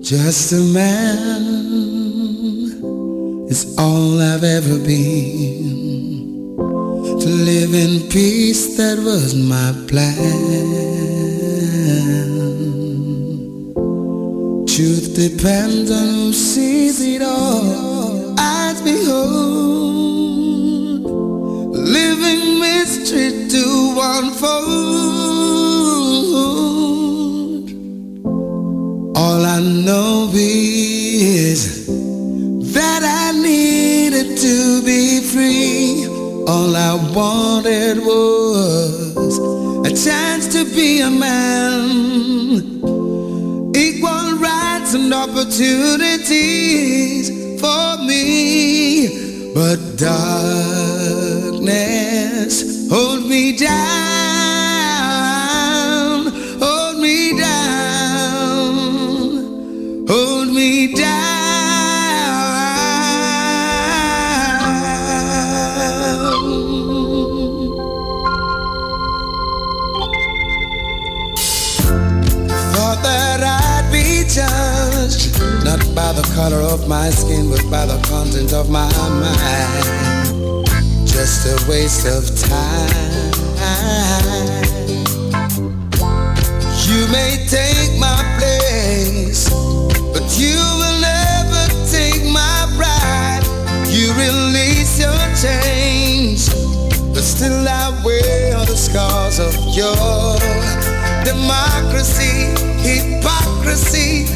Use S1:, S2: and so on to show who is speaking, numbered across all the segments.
S1: Just a man is all I've ever been. To live in peace, that was my plan. Truth depends on who sees it all. Eyes behold, unfold. All I know is that I needed to be free. All I wanted was a chance to be a man. Equal rights and opportunities for me. But darkness color of my skin, but by the content of my mind. Just a waste of time. You may take my place, but you will never take my pride. You release your chains, but still I wear the scars of your democracy, hypocrisy,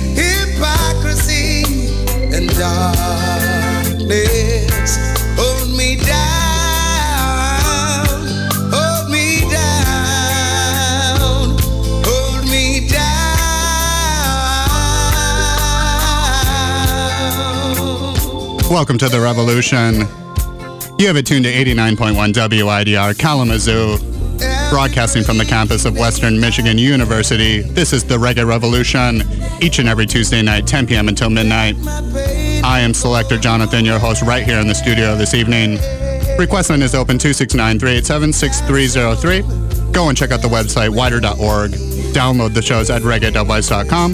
S2: Welcome to the revolution. You have it tuned to 89.1 WIDR Kalamazoo, broadcasting from the campus of Western Michigan University. This is the Reggae Revolution, each and every Tuesday night, 10 p.m. until midnight. I am Selector Jonathon, your host, right here in the studio this evening. Request line is open 269 387 6303. Go and check out the website, widr.org. Download the shows at reggae.wise.com.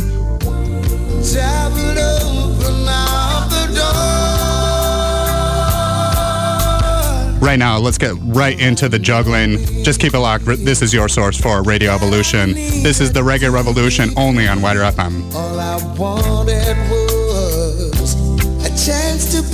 S2: Right now, let's get right into the juggling. Just keep it locked. This is your source for Radio Evolution. This is the Reggae Revolution only on WIDR FM.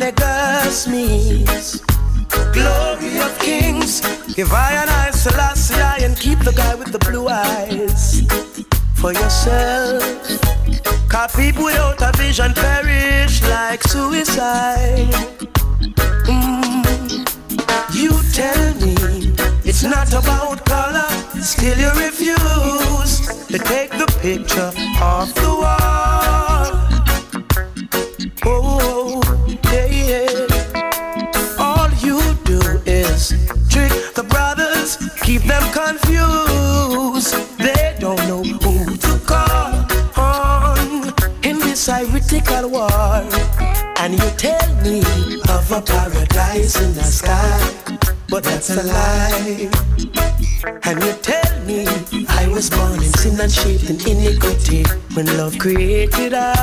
S3: Negas means glory of kings. Give I and I Selassie and keep the guy with the blue eyes for yourself. Cause people without a vision perish like suicide. Mm. You tell me it's not about color, still you refuse to take the picture created I.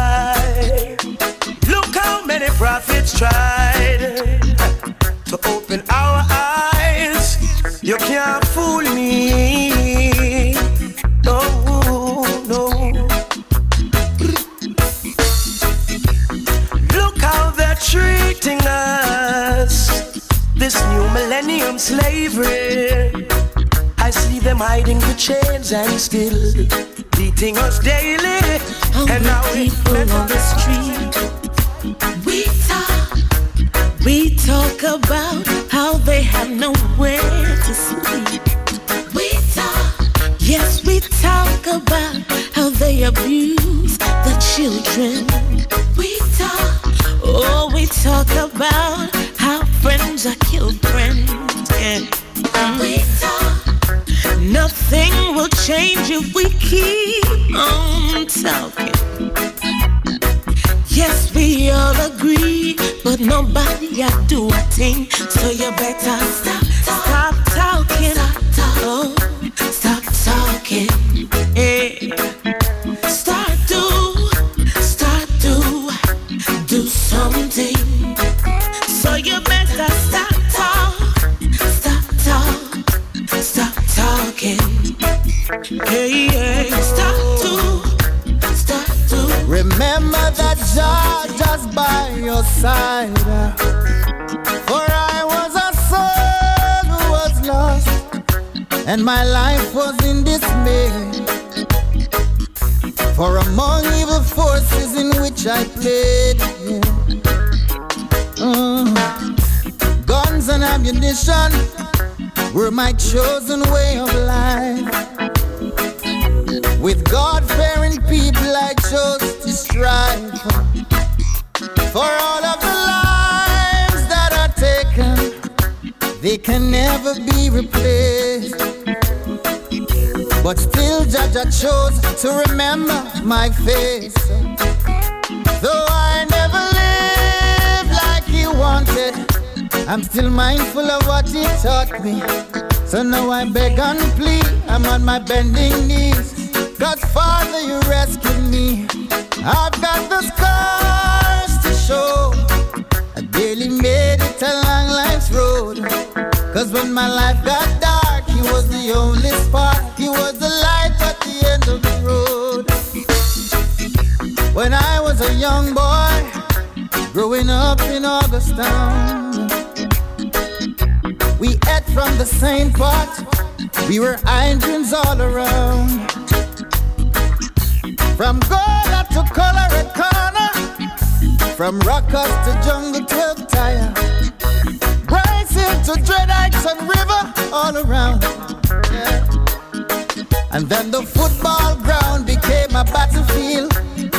S4: Then the football ground became a battlefield,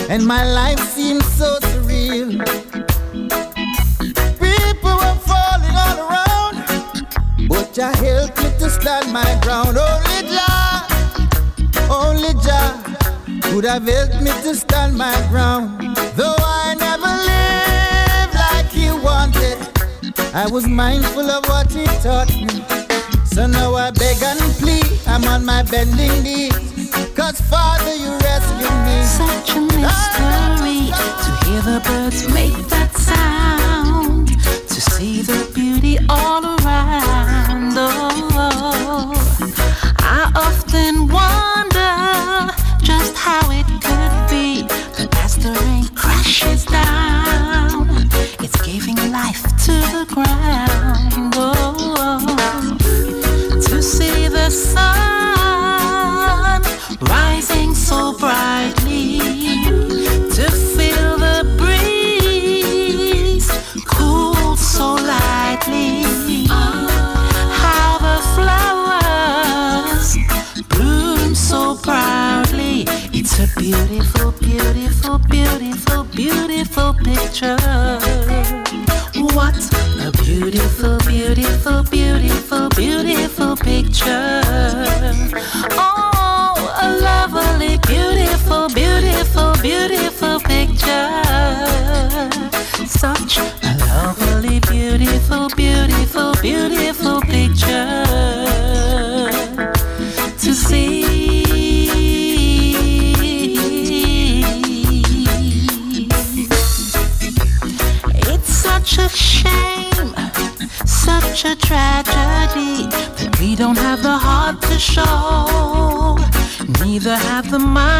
S4: and my life seemed so surreal. People were falling all around, but Jah helped me to stand my ground. Only Jah, only Jah could have helped me to stand my ground. Though I never lived like He wanted, I was mindful of what He taught me. So now I beg and plead, I'm on my bending knee. Cause Father, you rescue me.
S5: Such a mystery to hear the birds make that sound, to see the beauty all around beautiful, beautiful, beautiful picture. tragedy that we don't have the heart to show, neither have the mind.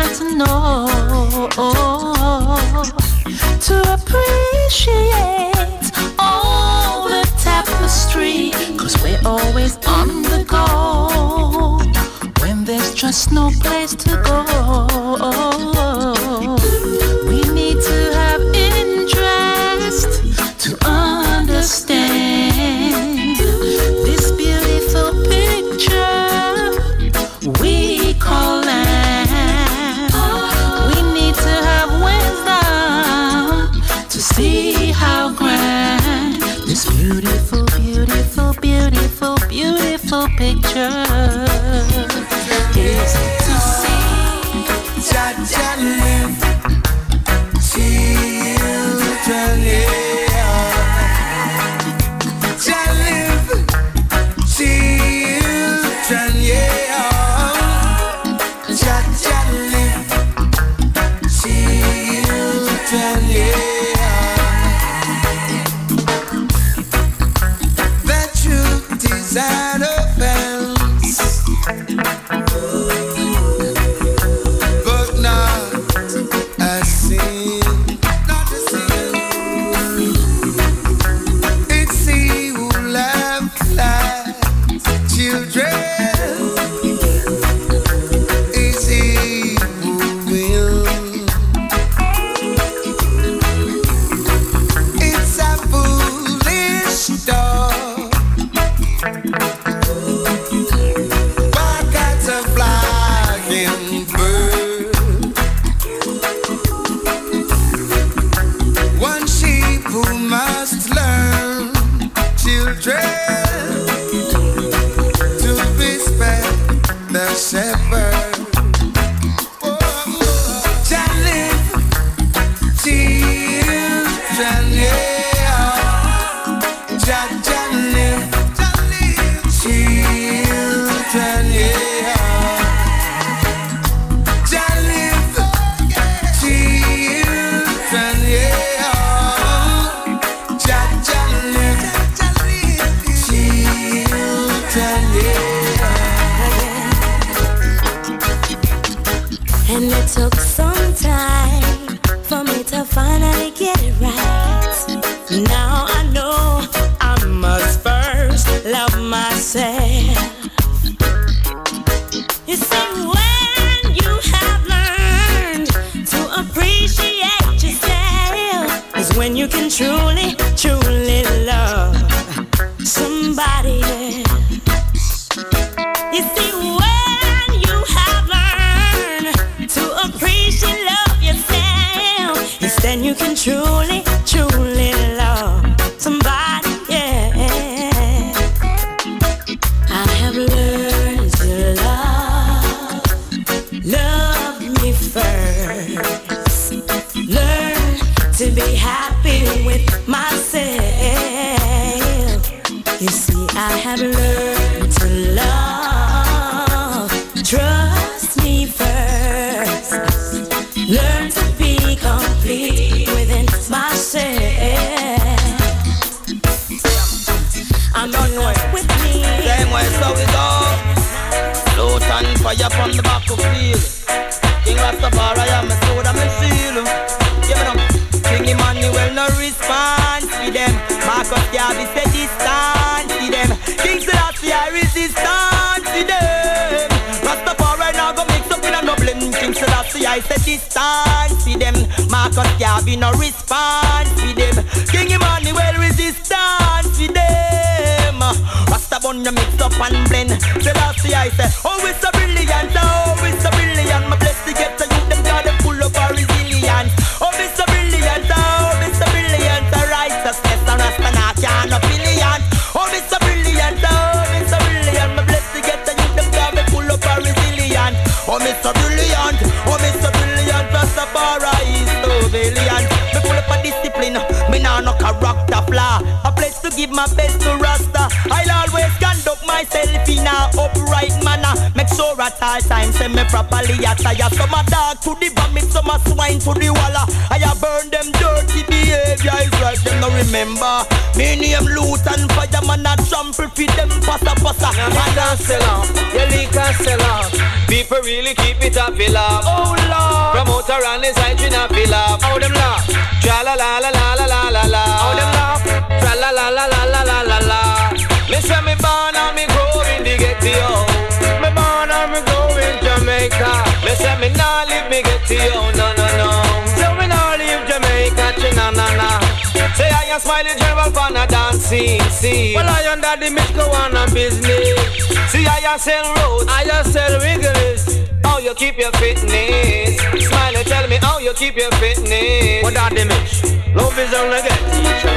S1: a smile, the
S6: general wanna dancing. see. Well, I under the Mitch on a business. See, I sell road, I sell wiggles. How you keep your fitness? Smile and tell me how you keep your fitness. What are the Mitch? Love is on the get,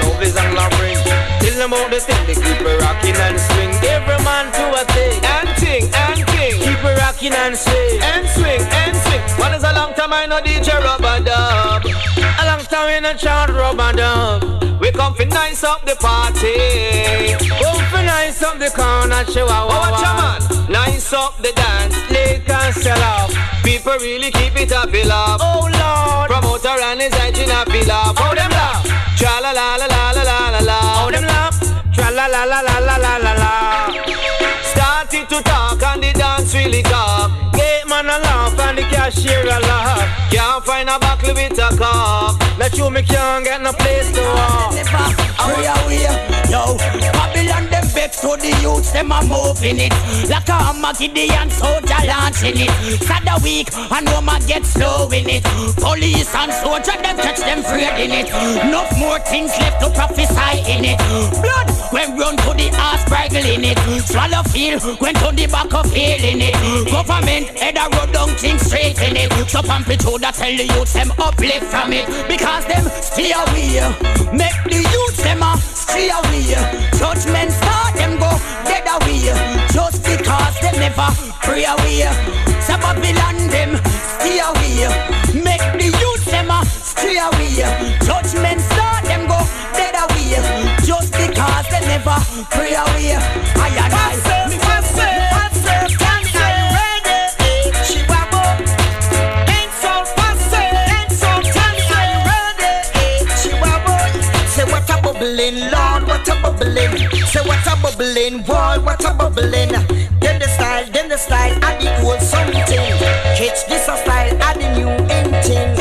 S6: love is on the bring. Tell them about the thing, they keep a rocking and swing. Every man to a thing, and thing, and thing keep it rocking and swing. And swing, and swing. What is a long time I know DJ rubber dub. A long time we no chant rubber dub. We come for nice up the party. Come for nice up the corner, chihuahua. Oh, watch man. Nice up the dance, lake and sell off. People really keep it up, feel up. Oh, Lord. Promoter and his engine up, love. Oh, them love, Tra la la la la la la la. Oh, them love, Tra la la la la la la la. Really talk. Gate man a laugh and the cashier a laugh. Can't find a buckle with a cup. Let you me can't get no place to walk.
S7: Hurry away, yo. Babylon vex to the youths, them a moving it. Like a Armageddon soldier launching it. Sad week, and no man get slow in it. Police and soldier, them catch them afraid in it. No more things left to prophesy in it. Blood when run to the ass bridle in it. Swallow feel when to the back of heel in it. Government head a road down things straight in it. So to that tell the youths them uplift from it. Because them stay away. Make the youths them a stay away. Judgment start them go dead away. Just because them never pray away. So Babylon them stay away. Make the youths them a stay away. Judgment start them go dead away. Just because they never pray away. I and I.
S8: Say what a bubbling, boy, what a bubbling. Then the style, then the style, add the old something. Catch this a style, add the new ending.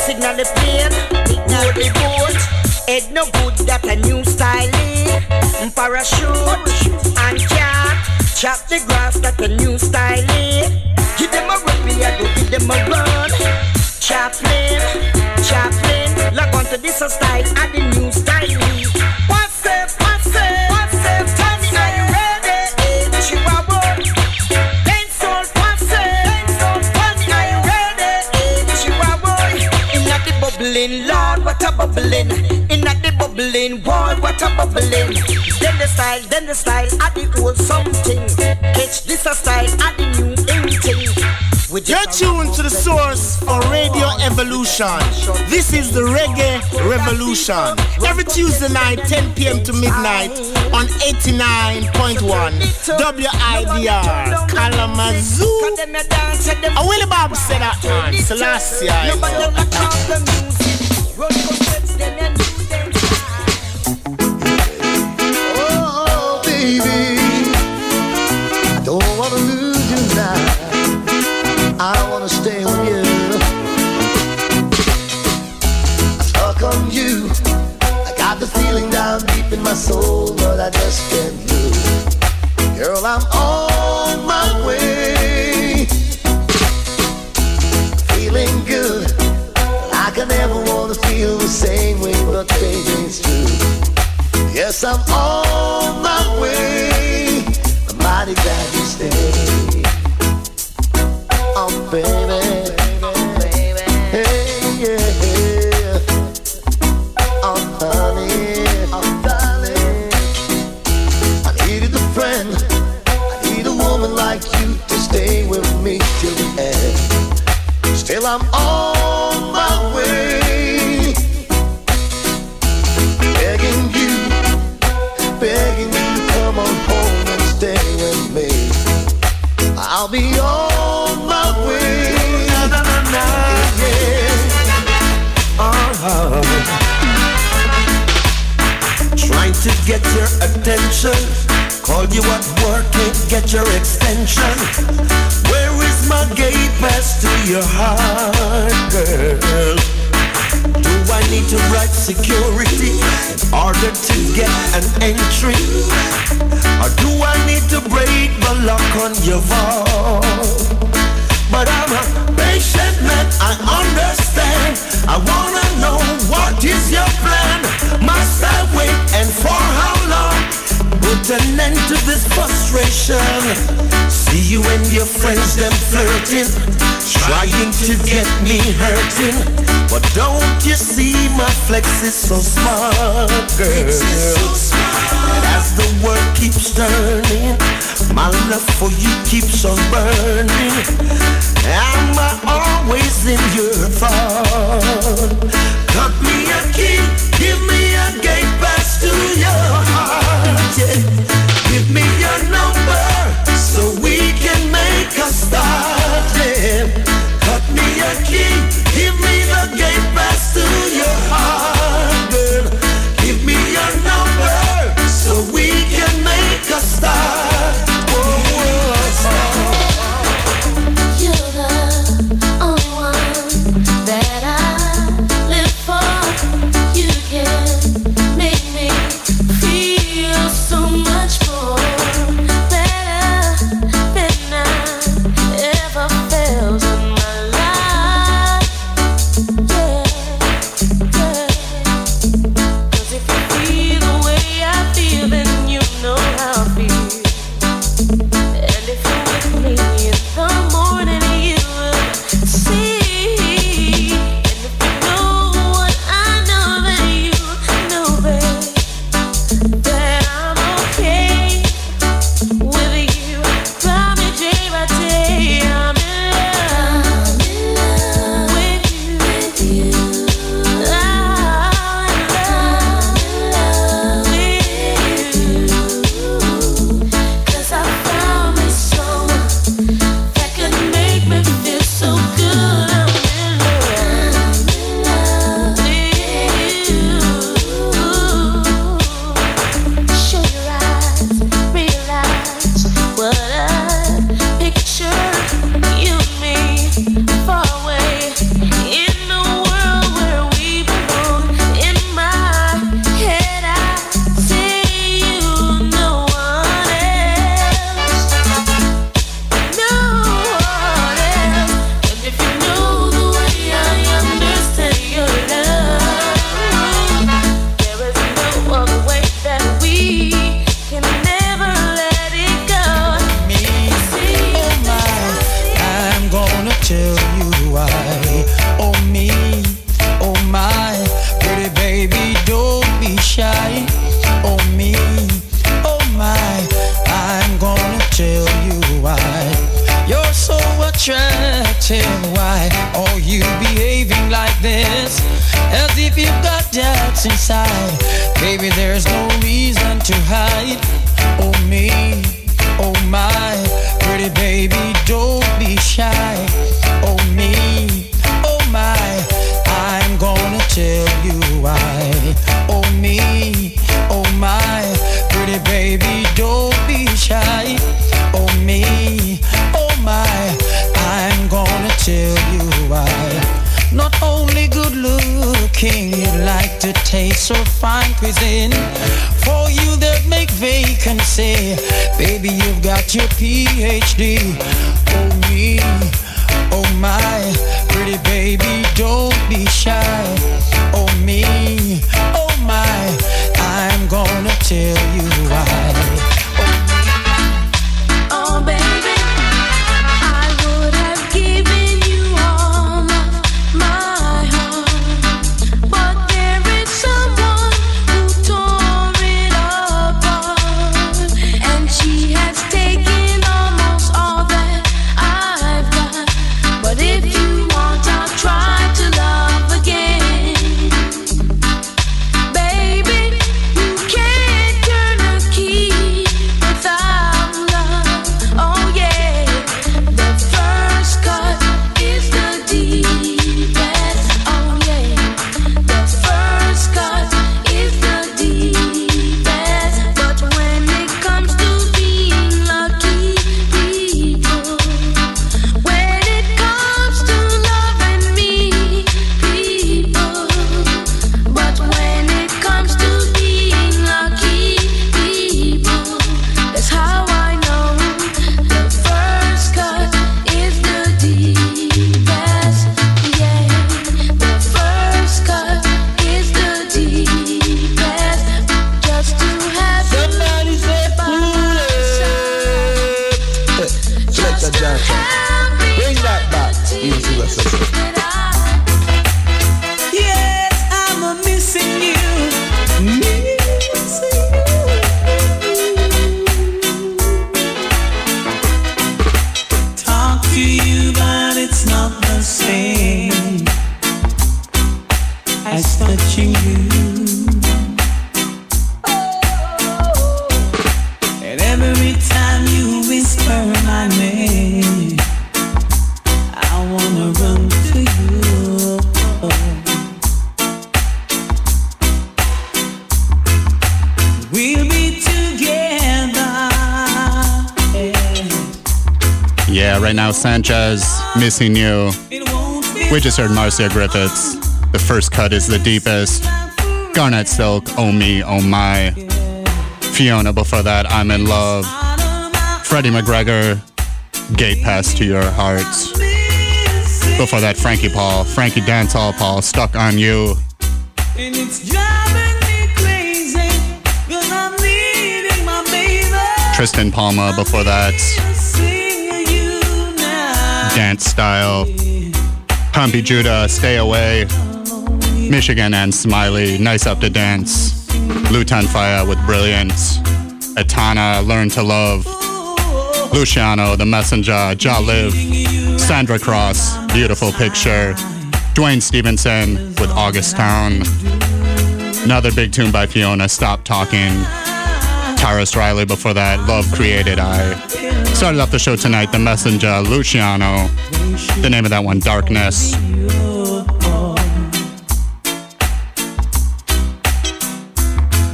S8: Signal the plane, ignore the boat. Head no good, that a new style. Mm, parachute and cat, chop the grass, that a new style. Give them a run, I go give them a run. Chaplain, chaplain, log on to this a style, add the bubbling, Lord, what a bubbling, in the bubbling, boy, what a bubbling. Then the style, then the style, add the old something. Catch this a style, add the new thing.
S9: You're tuned to the source for Radio Evolution. This is the Reggae Revolution. Every Tuesday night, 10 p.m. to midnight on 89.1 WIDR Kalamazoo. A Willie Bob said that man, Selassie. My?
S10: Oh baby, don't want to lose you now. I don't want to stay with you. It's all come you. I got the feeling down deep in my soul, but I just can't lose. Girl, I'm on true. Yes, I'm
S11: all. your
S12: fault. hurting, trying to get me hurting. But don't you see my flex is so smart, girl? As the world keeps turning, my love for you keeps on burning. Am I always in your thought? Cut me a key, give me a gate pass to your heart. Yeah. Give me your number so we can make a start.
S2: King. Missing You. We just heard Marcia Griffiths. The first cut is the deepest. Garnett Silk, Oh Me, Oh My. Fiona before that, I'm in Love. Freddie McGregor, Gate Pass to Your Heart. Before that, Frankie Paul, Frankie Dancehall Paul, Stuck on You. Tristan Palma before that dance style. Pampi Judah, Stay Away. Michigan and Smiley, Nice Up to Dance. Lutan Fyah with Brilliance. Etana, Learn to Love. Luciano, The Messenger, Jah Live. Sandra Cross, Beautiful Picture. Duane Stephenson with August Town. Another big tune by Fiona, Stop Talking. Tarrus Riley before that, Love Created I. Started off the show tonight, The Messenger, Luciano. The name of that one, Darkness.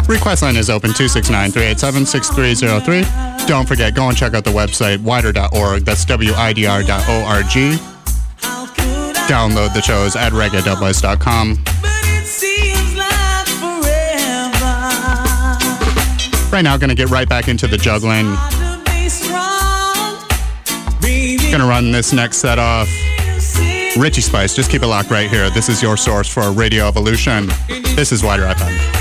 S2: Request line is open 269 387 6303. Don't forget, go and check out the website, widr.org. That's widr.org. Download the shows at reggae.com. Right now, gonna get right back into the juggling. Gonna run this next set off. Richie Spice, just keep it locked right here. This is your source for Radio Evolution. This is WIDR FM.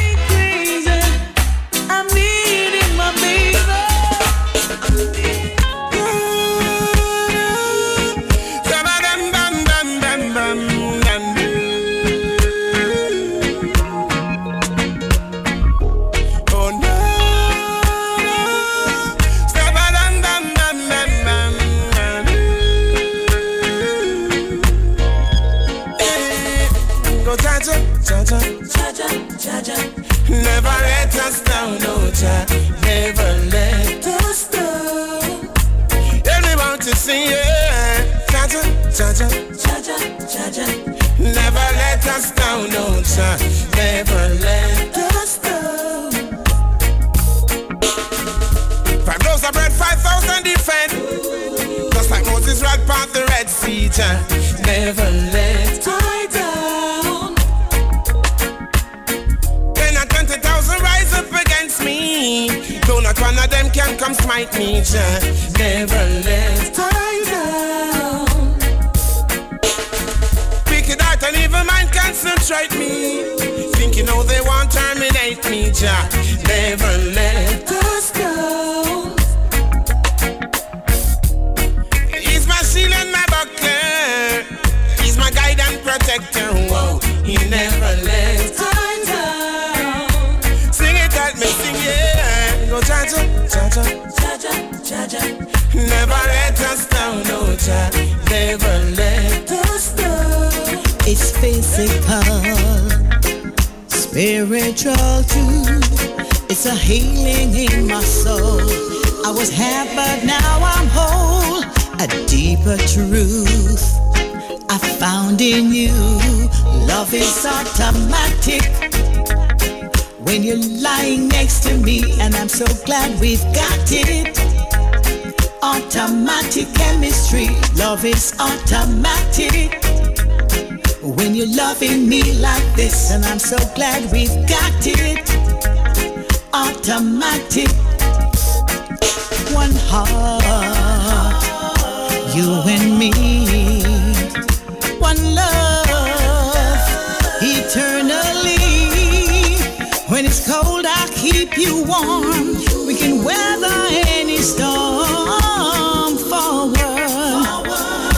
S13: And I'm so glad we've got it. Automatic. One heart. You and me. One love. Eternally. When it's cold, I keep you warm. We can weather any storm. Forward.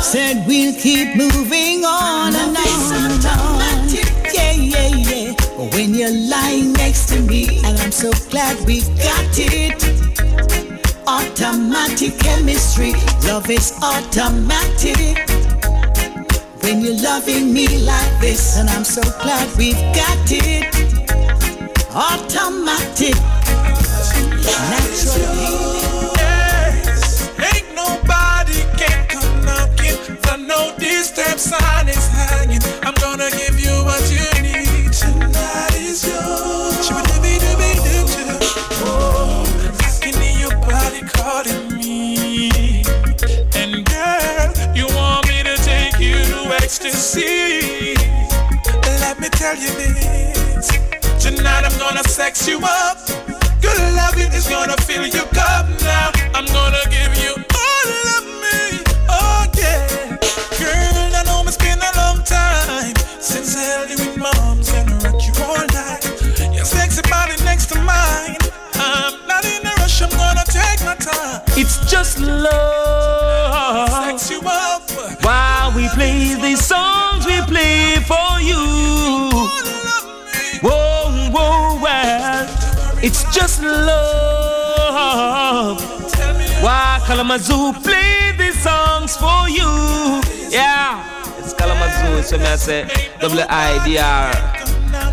S13: Said we'll keep moving on when you're lying next to me, and I'm so glad we got it. Automatic chemistry, love is automatic. When you're loving me like this, and I'm so glad we've got it. Automatic, natural
S14: no disturb sign is hanging. I'm gonna give you tell you this. Tonight I'm gonna sex you up. Good loving is gonna fill your cup now. I'm gonna give you all of me. Oh yeah. Girl, I know it's been a long time since I held you in my arms and rock you all night. Your sexy body next to mine. I'm not in a rush, I'm gonna take my time.
S15: It's just love.
S14: Sex you up.
S15: While we play these songs, we play for you. It's just love. Why Kalamazoo play these songs for you? Yeah, it's Kalamazoo, so me I say WIDR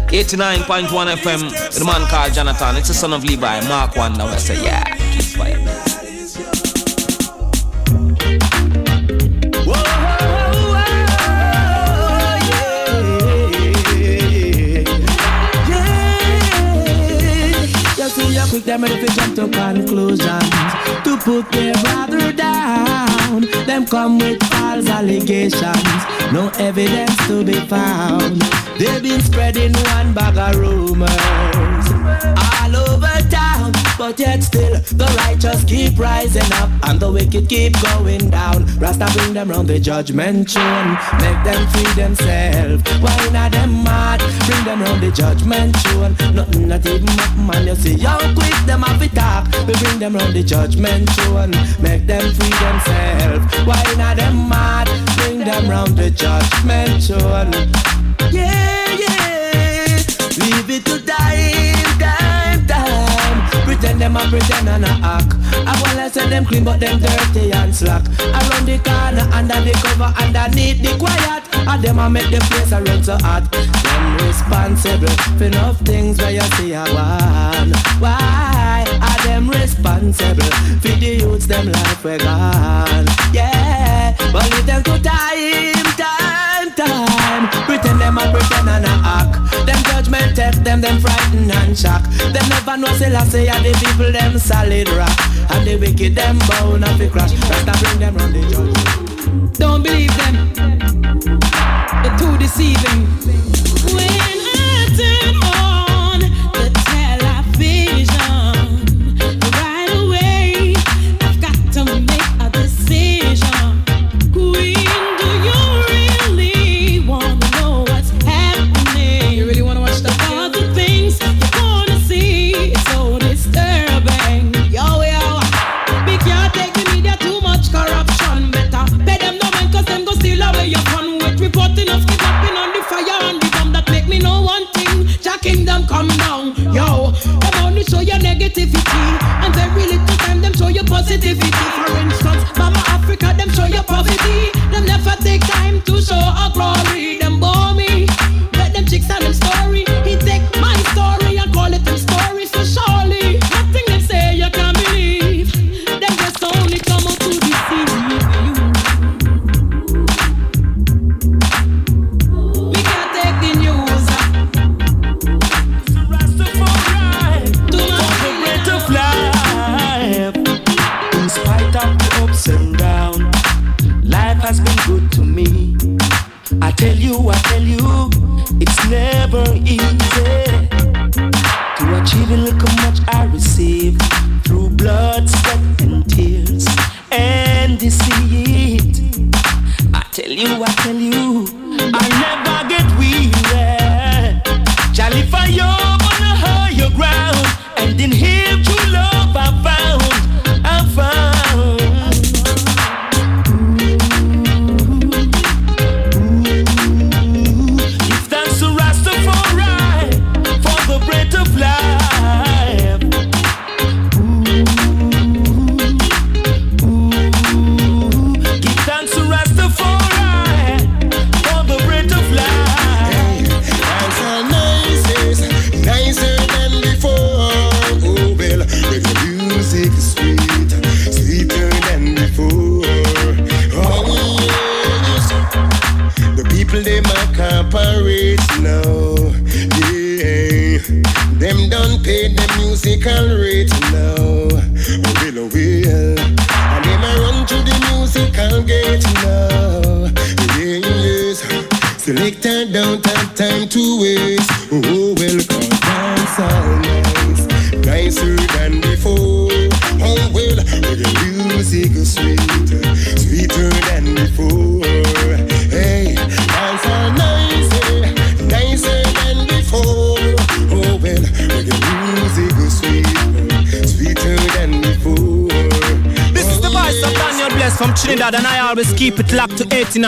S15: 89.1 FM. The man called Jonathon, it's the son of Levi, Mark 1. Now I say, yeah, keep quiet.
S8: Quick, them ready to jump to conclusions. To put their brother down Them come with false allegations. No evidence to be found. They've been spreading one bag of rumors. All over town But yet still the righteous keep rising up And the wicked keep going down. Rasta bring them round the judgment throne. Make them free themselves. Why not them mad? Bring them round the judgment throne. Nothing not even man. You see how quick them have to talk. We bring them round the judgment throne. Make them free themselves. Why not them mad? Bring them round the judgment throne. Yeah, yeah. Leave it to Them a pretend and a act. I wanna say them clean but them dirty and slack. Around the corner, under the cover, underneath the quiet. And them a make the place a run so hot. Them responsible for enough things where you see a one. Why are them responsible for the youths them life we gone? Yeah, but to time, time, time Pretend them a pretend and a act. Them judgment test them, them frighten and shock. Them never know say I say the people them solid rock. And the wicked them bound and fi crash. Rasta bring them round the judge.
S16: Don't believe them. They're too deceiving. When I turn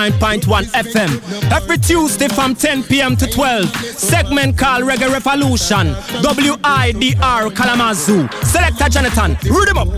S11: 89.1 FM. Every Tuesday from 10 p.m. to 12. Segment called Reggae Revolution. W-I-D-R Kalamazoo. Selector Jonathon, read him up.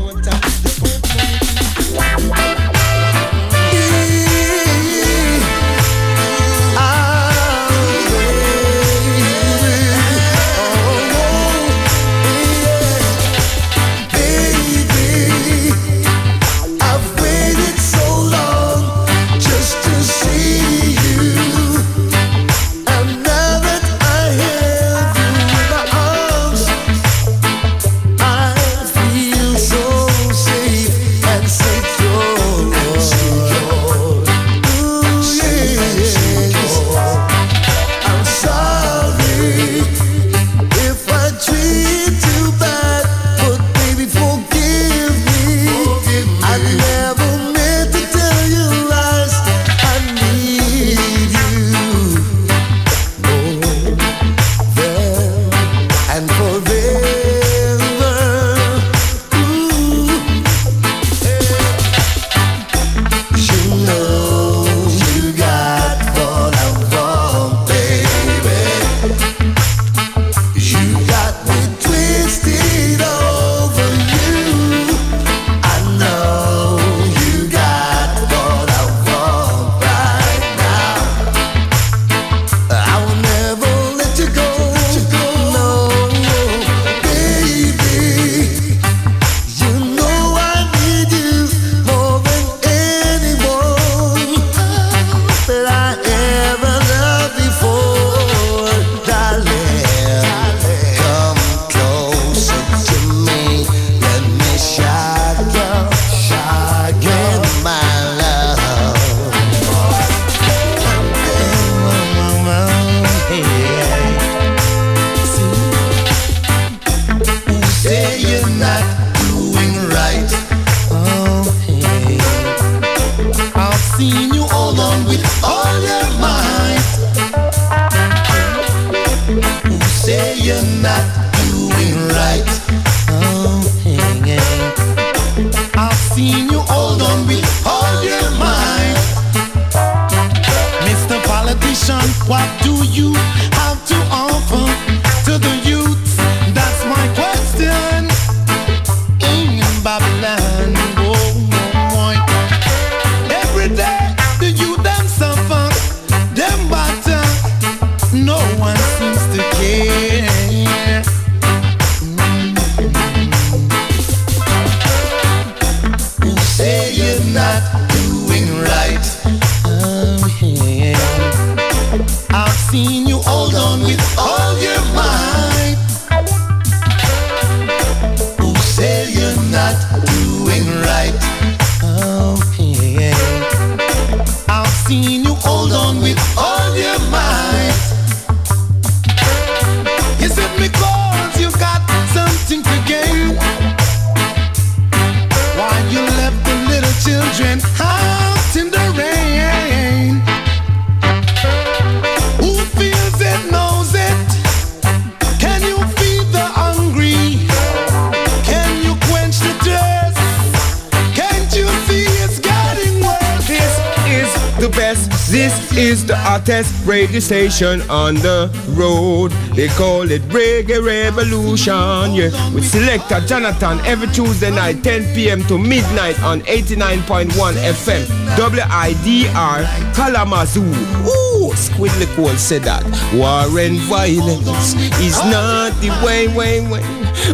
S17: On the road. They call it Reggae Revolution. Yeah, with selector Jonathon every Tuesday night, 10 p.m. to midnight on 89.1 FM. WIDR Kalamazoo. Ooh, Squidly Cole said that. War and violence is not the way, way, way.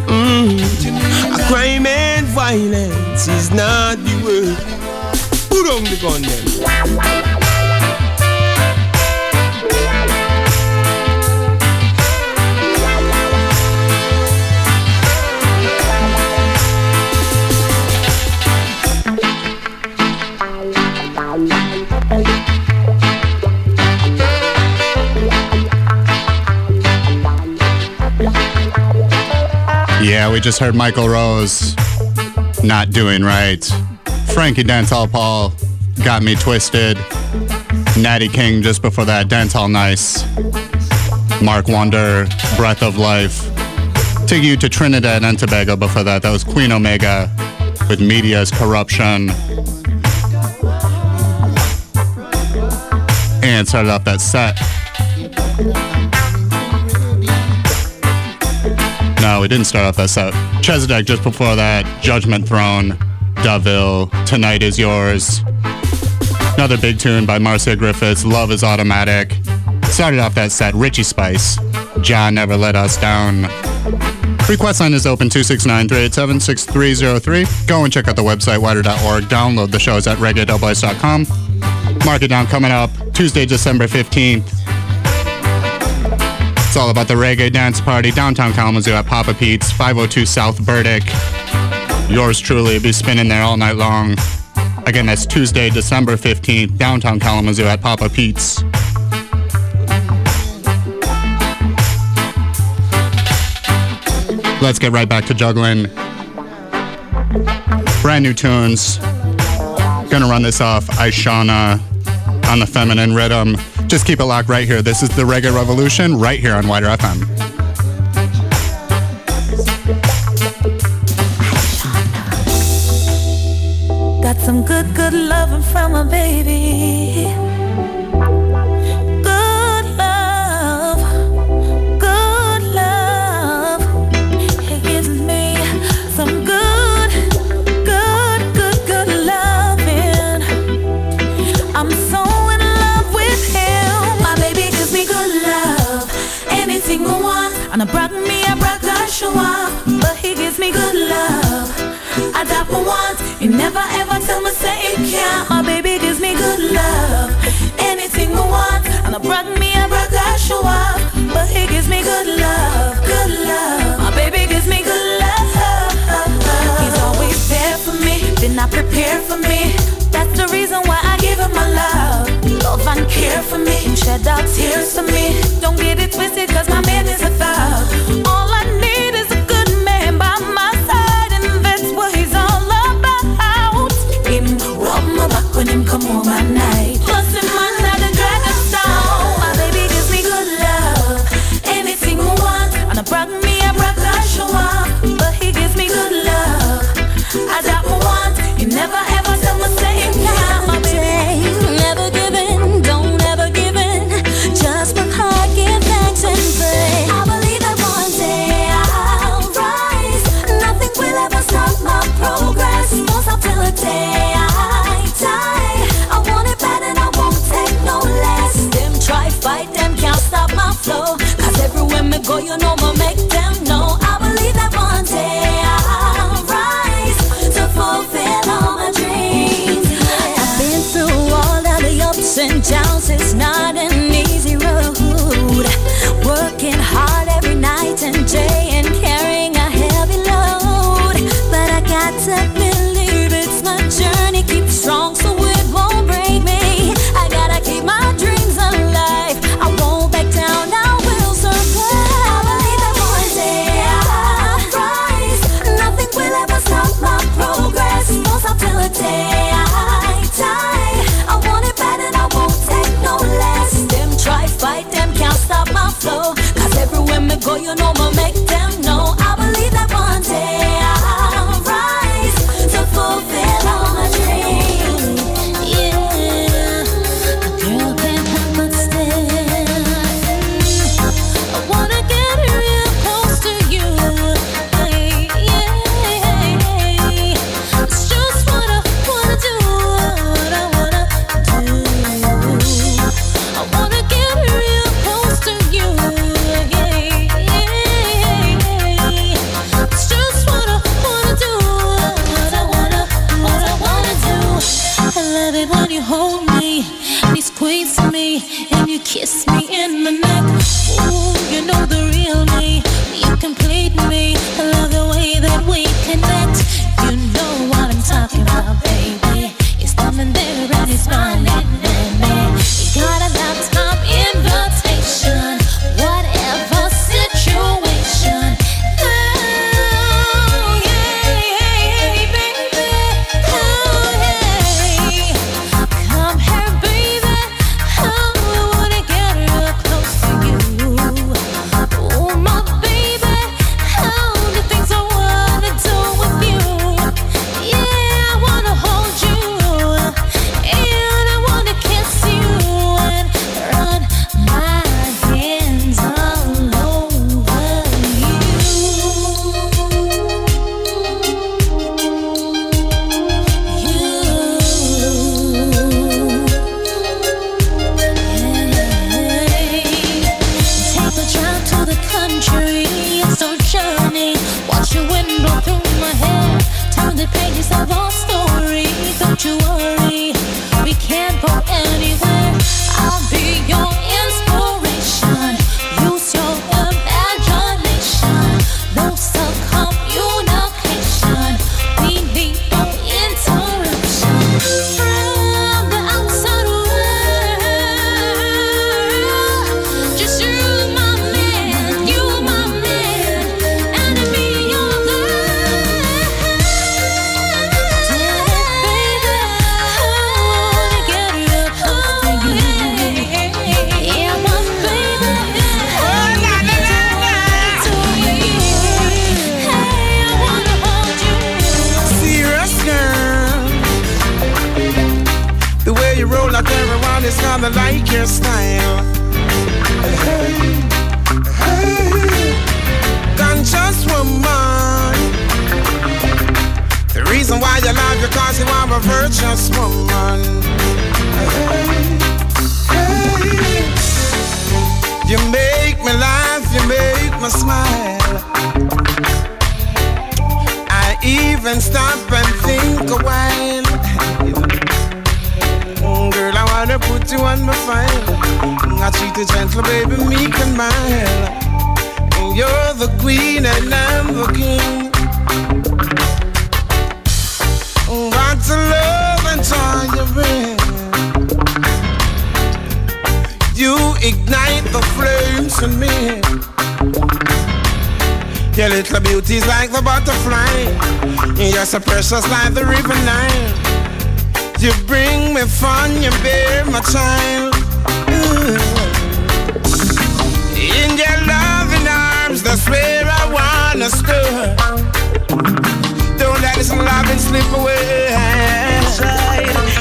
S17: Mm. A crime and violence is not the way. Put on the gun then.
S2: Yeah, we just heard Michael Rose not doing right Frankie Dancehall Paul, Got Me Twisted. Natty King just before that, Dancehall Nice. Mark Wonder, Breath of Life. Take you to Trinidad and Tobago before that. That was Queen Omega with Media's Corruption. And started off that set. No, we didn't start off that set. Chezidek just before that. Judgment Throne. Daville. Tonight is Yours. Another big tune by Marcia Griffiths. Love is Automatic. Started off that set. Richie Spice. Jah Never Let Us Down. Request line is open 269-387-6303. Go and check out the website, widr.org. Download the shows at reggae.com. Mark it down coming up Tuesday, December 15th. All about the reggae dance party downtown Kalamazoo at Papa Pete's, 502 South Burdick. Yours truly be spinning there all night long. Again, that's Tuesday, December 15th, downtown Kalamazoo at Papa Pete's. Let's get right back to juggling. Brand new tunes. Gonna run this off Ishawna on the feminine rhythm. Just keep it locked right here. This is the Reggae Revolution right here on WIDR FM.
S18: Prepared for me. That's the reason why I give him my love. Love and care for me. Shed out tears for me. Don't get it twisted, cause my man is a thug. My
S14: child. Mm. In your loving arms, that's where I wanna stir. Don't let this loving slip away.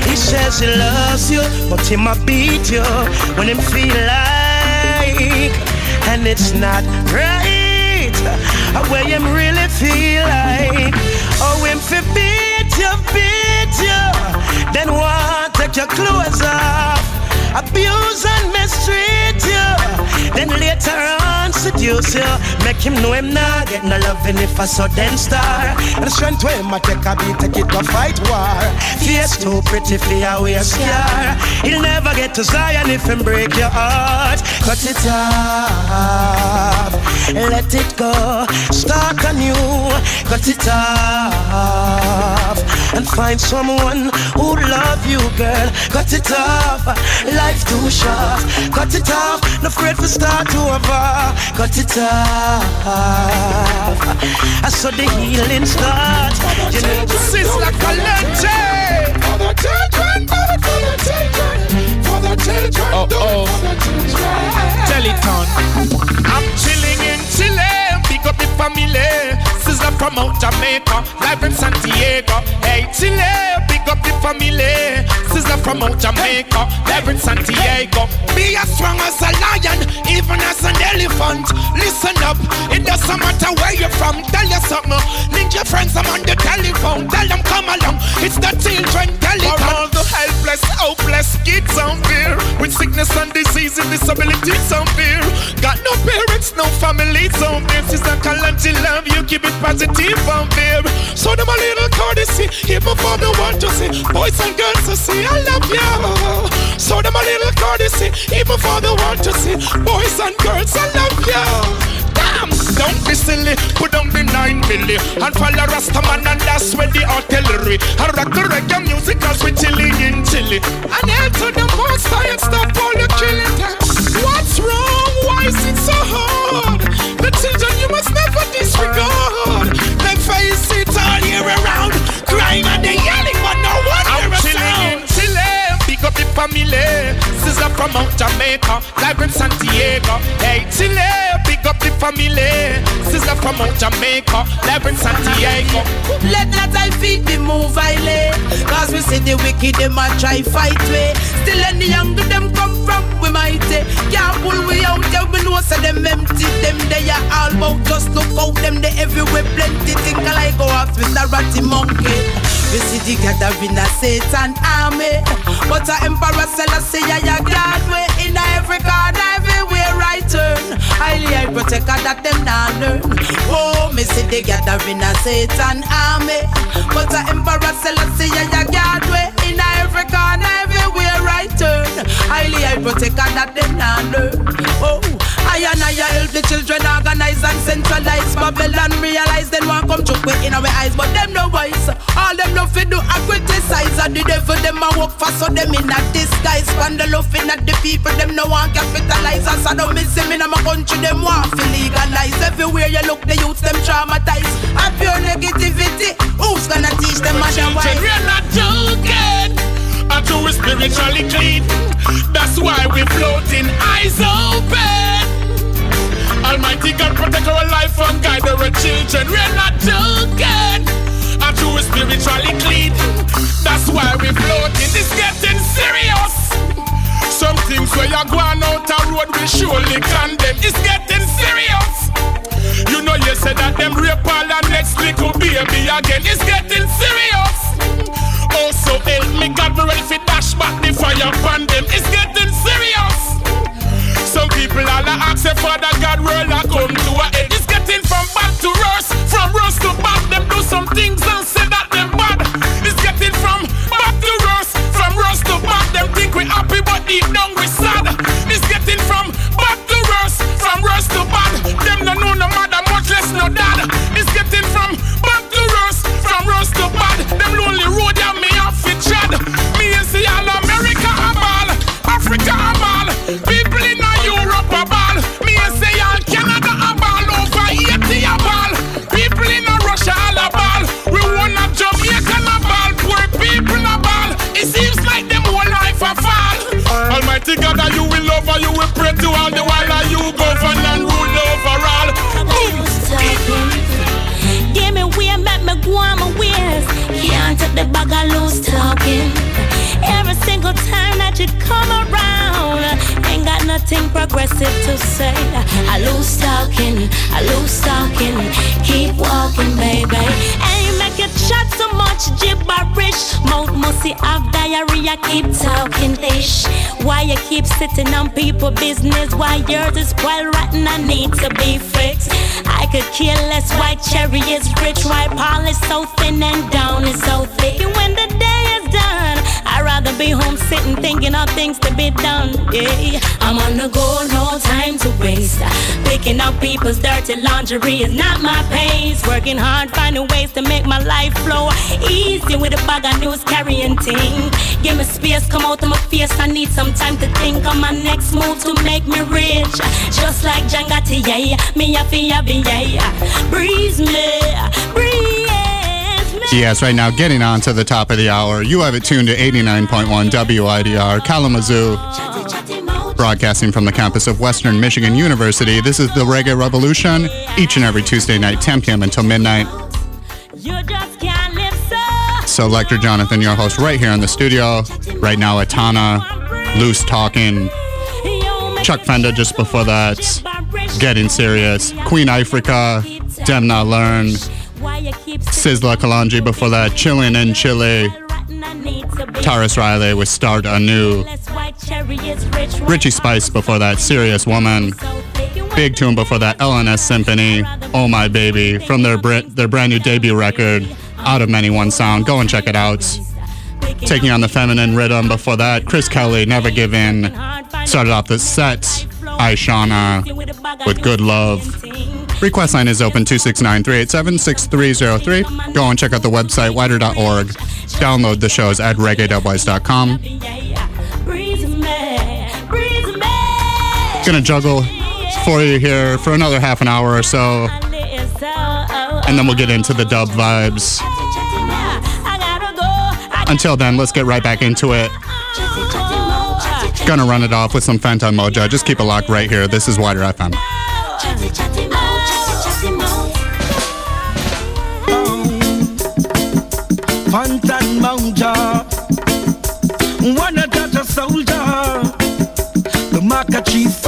S3: He says he loves you, but he might beat you when him feel like, and it's not right. Where him really feel like, oh him fi beat you, beat you, then want take your clothes off, abuse and mistreat you, then later on seduce you, make him know him not get no loving if a sudden star, and strength to him I take a beat, take it to fight war. Face too pretty for your wear scar. He'll never get to Zion if him break your heart. Cut it off, let it go, start anew. Cut it off, and find someone who love you, girl. Cut it off, life too short. Cut it off, no afraid for start over. Cut it off, I saw the healing start. You know,
S14: This is like a legend. For the children, for the children, for the children,
S19: Oh, oh.
S14: for the children.
S19: Teleton. I'm chilling family. Sizzla from out Jamaica, live in Santiago. Hey Chile, big up the family. Sizzla from out Jamaica, live in Santiago. Be as strong as a lion, even as an elephant. Listen up, it doesn't matter where you're from. Tell you something, link your friends, I'm on the telephone. Tell them come along, it's the children telephone. For all the helpless, hopeless kids out there with sickness and disease and disabilities out there. Got no parents, no families out there. Sister Kalonji love you, keep it positive out there. So them a little courtesy, even for the world to see. Boys and girls to see, I love you. So them a little courtesy, even for the world to see. Boys and girls, I love you. Damn, don't be silly, put down the nine milli and follow Rastaman and that's where the artillery. I rock the reggae music cause we chilling in Chile. And hail to the most high and stop all the killing. What's wrong? Why is it so hard? The children must never disregard. They face it all year around, crying and they yelling, but no one I'm chilling in Chile. Big up the family, Sizzla from out Jamaica, live in Santiago. Hey Chile, up the family, Sizzla from out Jamaica, live in Santiago.
S20: Let not I feed the move violate Cause we see the wicked them a try fight way Still any younger them come from we mighty. Can't pull we out there we know say them empty. Them they are all about just look out them they everywhere plenty. Think I like go off with a ratty monkey. We see the gathering a Satan army. But a emperor Selassie I a God way In every corner I turn. Highly I protect her that them not learn. Oh me see the gathering a Satan army. But a emperor Selassie I a God way. In every corner I turn. Highly I protect her that them not learn. Oh I and I help the children organize and centralize. Babylon realize they want come choke in our eyes But them no wise. All them no fit do a criticize. And the devil them a work for so them in a disguise. Span the love in at the people them no want capitalize. I don't And sadomism in my country them want to legalize. Everywhere you look the youths them traumatized And pure negativity Who's gonna teach them and them why?
S19: Children, not joking. Our true spiritually clean. That's why we floating eyes open. Almighty God protect our life and guide our children. We're not joking. Our true spiritually clean. That's why we floating. This getting serious. Some things where you're going out a road will surely condemn. It's getting serious. You know you said that them rape all the next little baby again. It's getting serious. Oh, so help me God, me ready for dash back the fire upon them. It's getting serious. Some people all a ask say, Father God, roll a come to a end. It's getting from bad to worse, from worse to bad. Them do some things and say that them bad. It's getting from bad to worse, from worse to bad. Them think we happy, but deep down you
S21: come around, ain't got nothing progressive to say. I lose talking, I lose talking. Keep walking, baby. You make it chat so much gibberish. Mouth musty have diarrhea, keep talking ish. Why you keep sitting on people business? Why yours is spoiled rotten and need to be fixed? I could kill less. White cherry is rich, white Paul is so thin and down is so thick. And when the day Be home sitting thinking of things to be done. Yeah, I'm on the go, no time to waste. Picking up people's dirty laundry is not my pace. Working hard, finding ways to make my life flow easy with a bag of news carrying thing. Give me space, come out of my face. I need some time to think on my next move to make me rich. Just like Jangati, yeah, me a fia yeah. Breeze me, breeze.
S2: Yes, right now, getting on to the top of the hour. You have it tuned to 89.1 WIDR Kalamazoo, broadcasting from the campus of Western Michigan University. This is the Reggae Revolution, each and every Tuesday night, 10 p.m. until midnight. Selector Jonathon, your host, right here in the studio. Right now, Etana, Loose Talking, Chuck Fenda just before that, Getting Serious, Queen Ifrica, Demna Learn, Sizzla Kalonji before that, Chillin' in Chile, Tarrus Riley with Start Anew, Richie Spice before that, Serious Woman, Big Tune before that, LNS Symphony, Oh My Baby, from their, Brit- their brand new debut record, Out of Many One Sound. Go and check it out. Taking on the feminine rhythm before that, Kris Kelli, Never Give In. Started off the set, Ishawna with Good Love. Request line is open 269-387-6303. Go and check out the website, widr.org. Download the shows at reggae.wise.com. Gonna juggle for you here for another half an hour or so. And then we'll get into the dub vibes. Until then, let's get right back into it. Gonna run it off with some Fantan Mojah. Just keep it locked right here. This is WIDR FM.
S3: Fantan Mojah, one a touch a soldier, the Maka Chief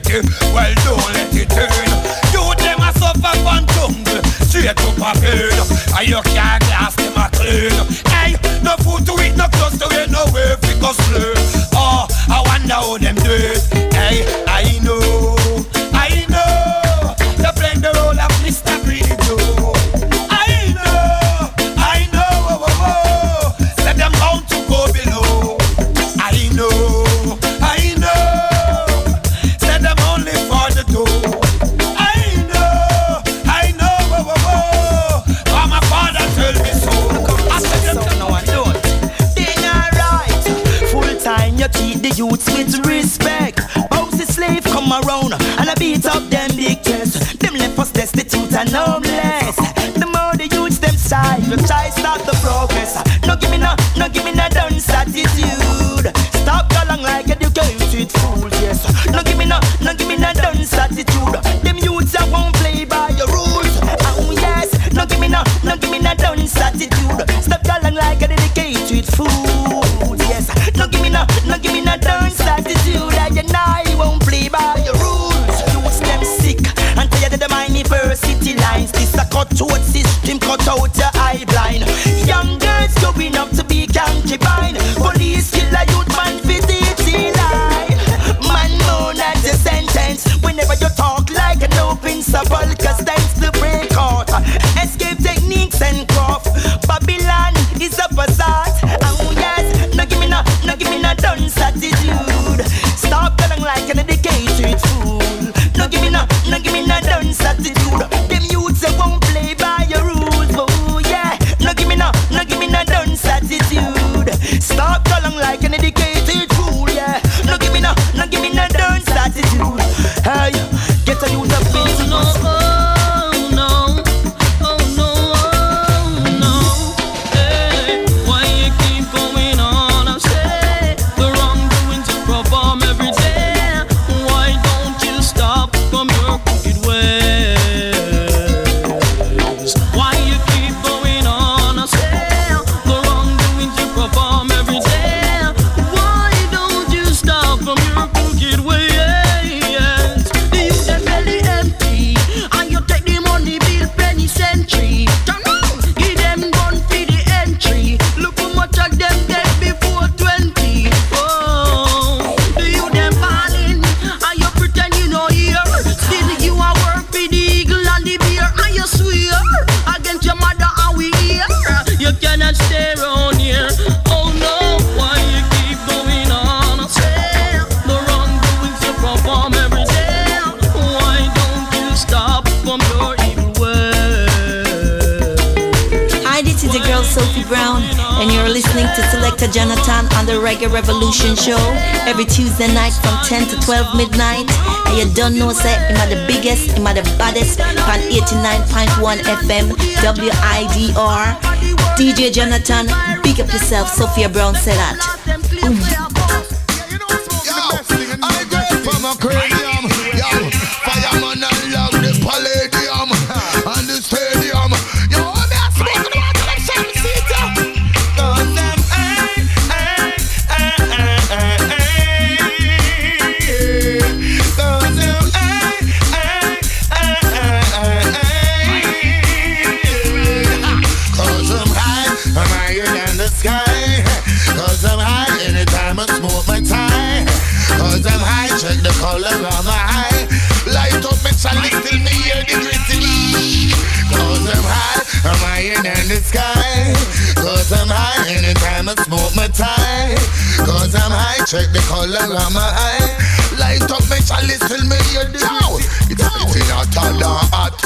S3: Negativity, well don't let it turn. You them a suffer from jungle, straight to a bird. And you can't ask them a clean. Hey, no food to eat, no clothes to wear, no way fi go slur. Oh, I wonder how them do it. Hey, I know,
S8: youths with respect. Bouncy slave come around and I beat up them big chests. Them left us destitute and homeless. The more the youths them side, you try stop the progress. No give me no, no give me no dunce attitude. Stop along like educated fools, yes. No give me no, no give me no dunce attitude. Them youths that won't play by your rules. Oh yes, no give me no, no give me no dunce attitude. Stop along like a dedicated fool, me no, no give me no dunce attitude. I and I won't play by your rules. Youths them sick and tired of the university lines. This a cut system, cut out your eye blind. Young girls growing up to be concubine. Police kill a youth man for DT lie. Man moan at the sentence whenever you talk like an open sepulchre stands to break out. Escape techniques and attitude. Stop calling like an educated fool. No give me no, no give me no dunce attitude. Jonathon on the
S22: Reggae Revolution Show every Tuesday night from 10 to 12 midnight. And you don't know, say, am I the biggest, am I the baddest on 89.1 FM, WIDR. DJ Jonathon, big up yourself, Sophia Brown said that.
S11: from smoke my tie. Cause I'm high, check the color of my eye. Light up my chalice till me hear the gritty. It's, it's in a tall hot,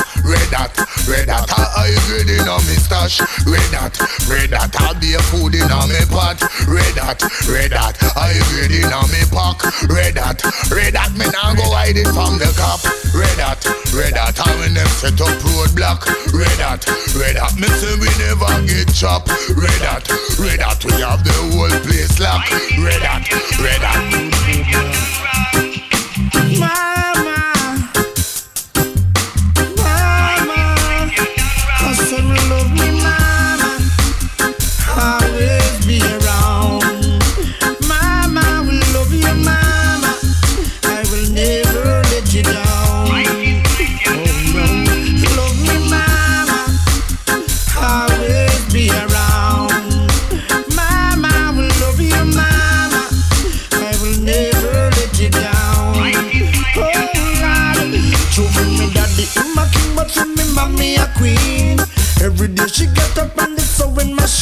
S11: red hot, red hot. I grade in a me stash. Red hot, red hot. I'll be a food in a me pot. Red hot, red hot. I grade in a me pack. Red hot, red hot. Me now go hide it from the cop. Red hot, red hot. I when them set up roadblock. Red hot, red hot. Me say we never get chopped. Red hot, red hot. We have the whole place locked. Red hot, red hot.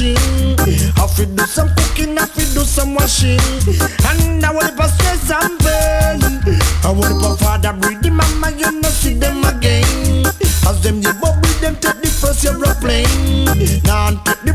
S23: washing. Have to do some cooking, have to do some
S1: washing. And I will pass stress and pain. I will for father breathe the mama, you not see them again. As them you bubble, them take the first aeroplane. Now take the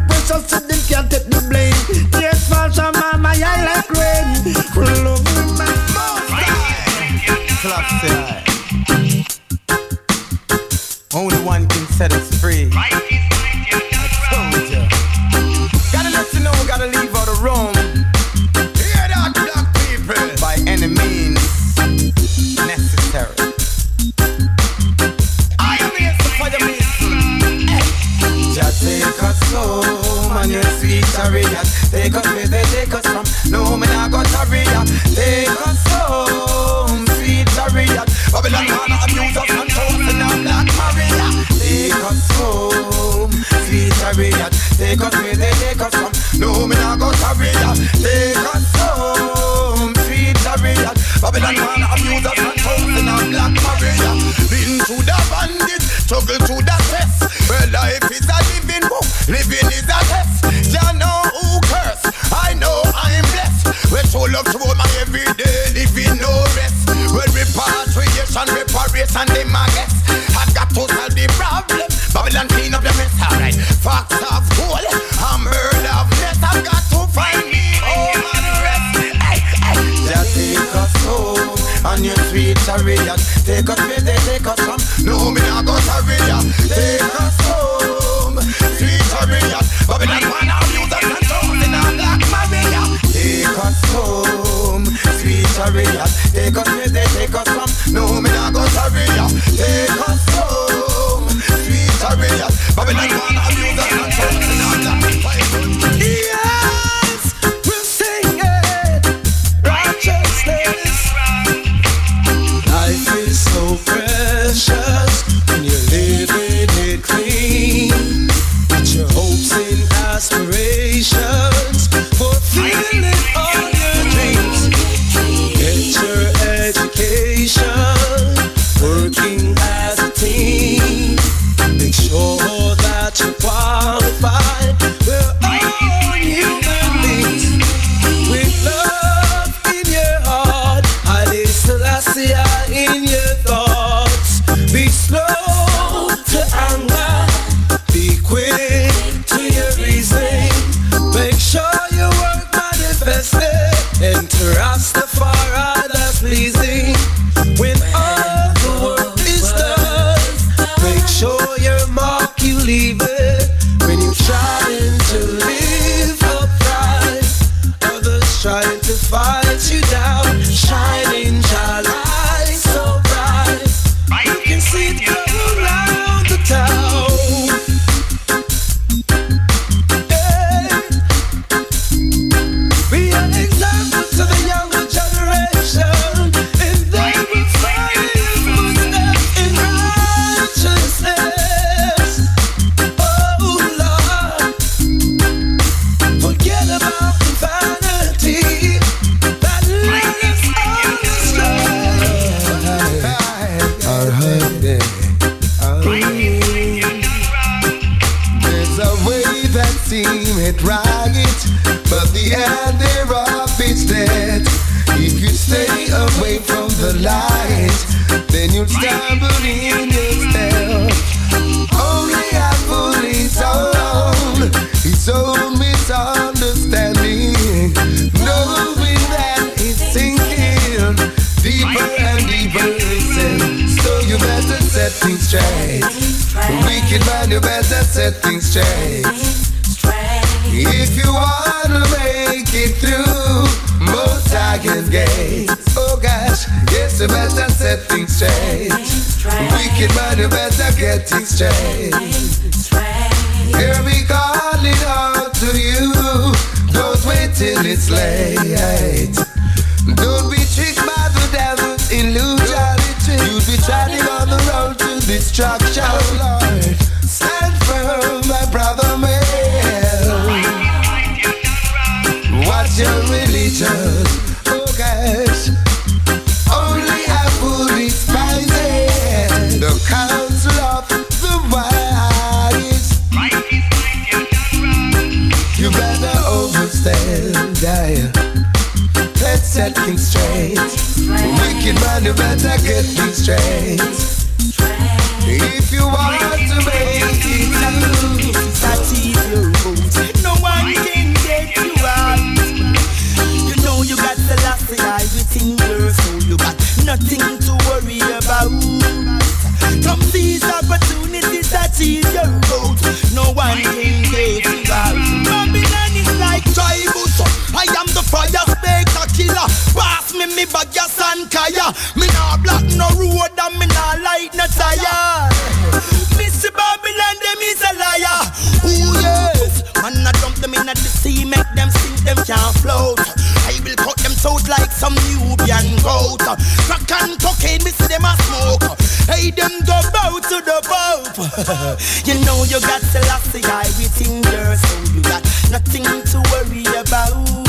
S1: like
S3: some Nubian goat. Crack and cocaine, me see them a smoke. Hey, them go bow to the Pope. you know you got the last guy within your soul. You got nothing to worry about.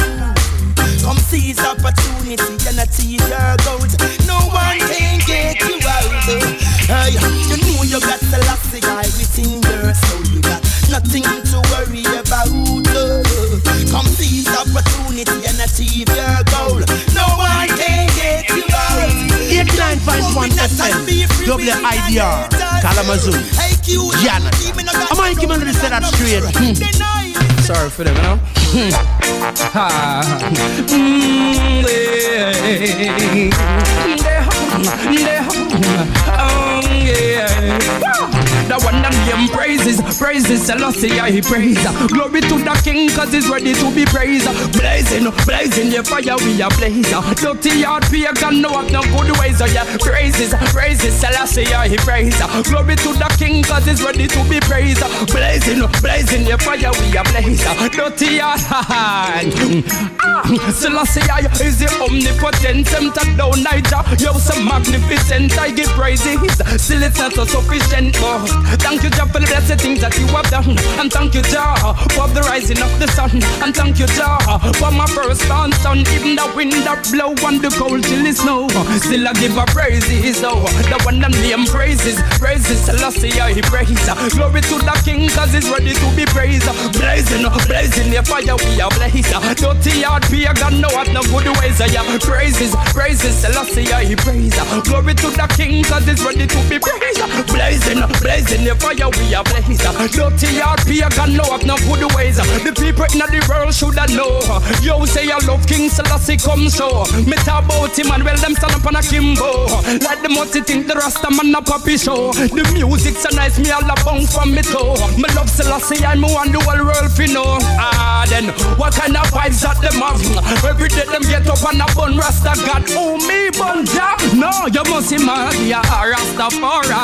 S3: Come seize opportunity and achieve your goals. No one can get you out. Hey, you know you got the last guy within your soul. You got nothing to worry about. Come seize opportunity and achieve your
S9: 89.1 FM, WIDR, Kalamazoo, going to give you say that straight. Hmm.
S24: Sorry for them, you know. Ha. Mm, yeah. Oh, yeah. The one that name praises, praises, Selassie, I praise. Glory to the King, cause he's ready to be praised. Blazing, blazing, the fire we are blaze. Dirty heart, pagan, no have no good ways. Oh, yeah, praises, praises, Selassie, I praise. Glory to the King, cause he's ready to be praised. Blazing, blazing, the fire we are blaze. Dirty heart, ah, Selassie, I is the omnipotent, tempted down Niger. You're so magnificent, I give praises. Still, it's not so sufficient, but Thank you, Jah, for the blessed things that you have done. And thank you, Jah, for the rising of the sun. And thank you, Jah, for my first born son. Even the wind that blow and the cold it snow. Still I give a praises, oh. The one that name praises. Praises, Selassie, I praise. Glory to the King, cause he's ready to be praised. Blazing, blazing the fire we are blaze. Dirty heart, pagan, no have no good ways. Yeah, praises, praises, Selassie, I praise. Glory to the King, cause he's ready to be praised. Blazing, blazing in the fire we are blaze. Dirty heart pagan no have no good ways. The people in the world should have know. Yo say I love King Selassie come show. Me talk about him and well them stand up on a kimbo. Like the multi think the Rasta man a puppy show. The music so nice me all a bounce from me toe. Me love Selassie and me want the whole world fi know. Ah then what kind of vibes that them have? Every day them get up and a bun Rasta God. Oh me bunja. No you must see my yeah Rastafari.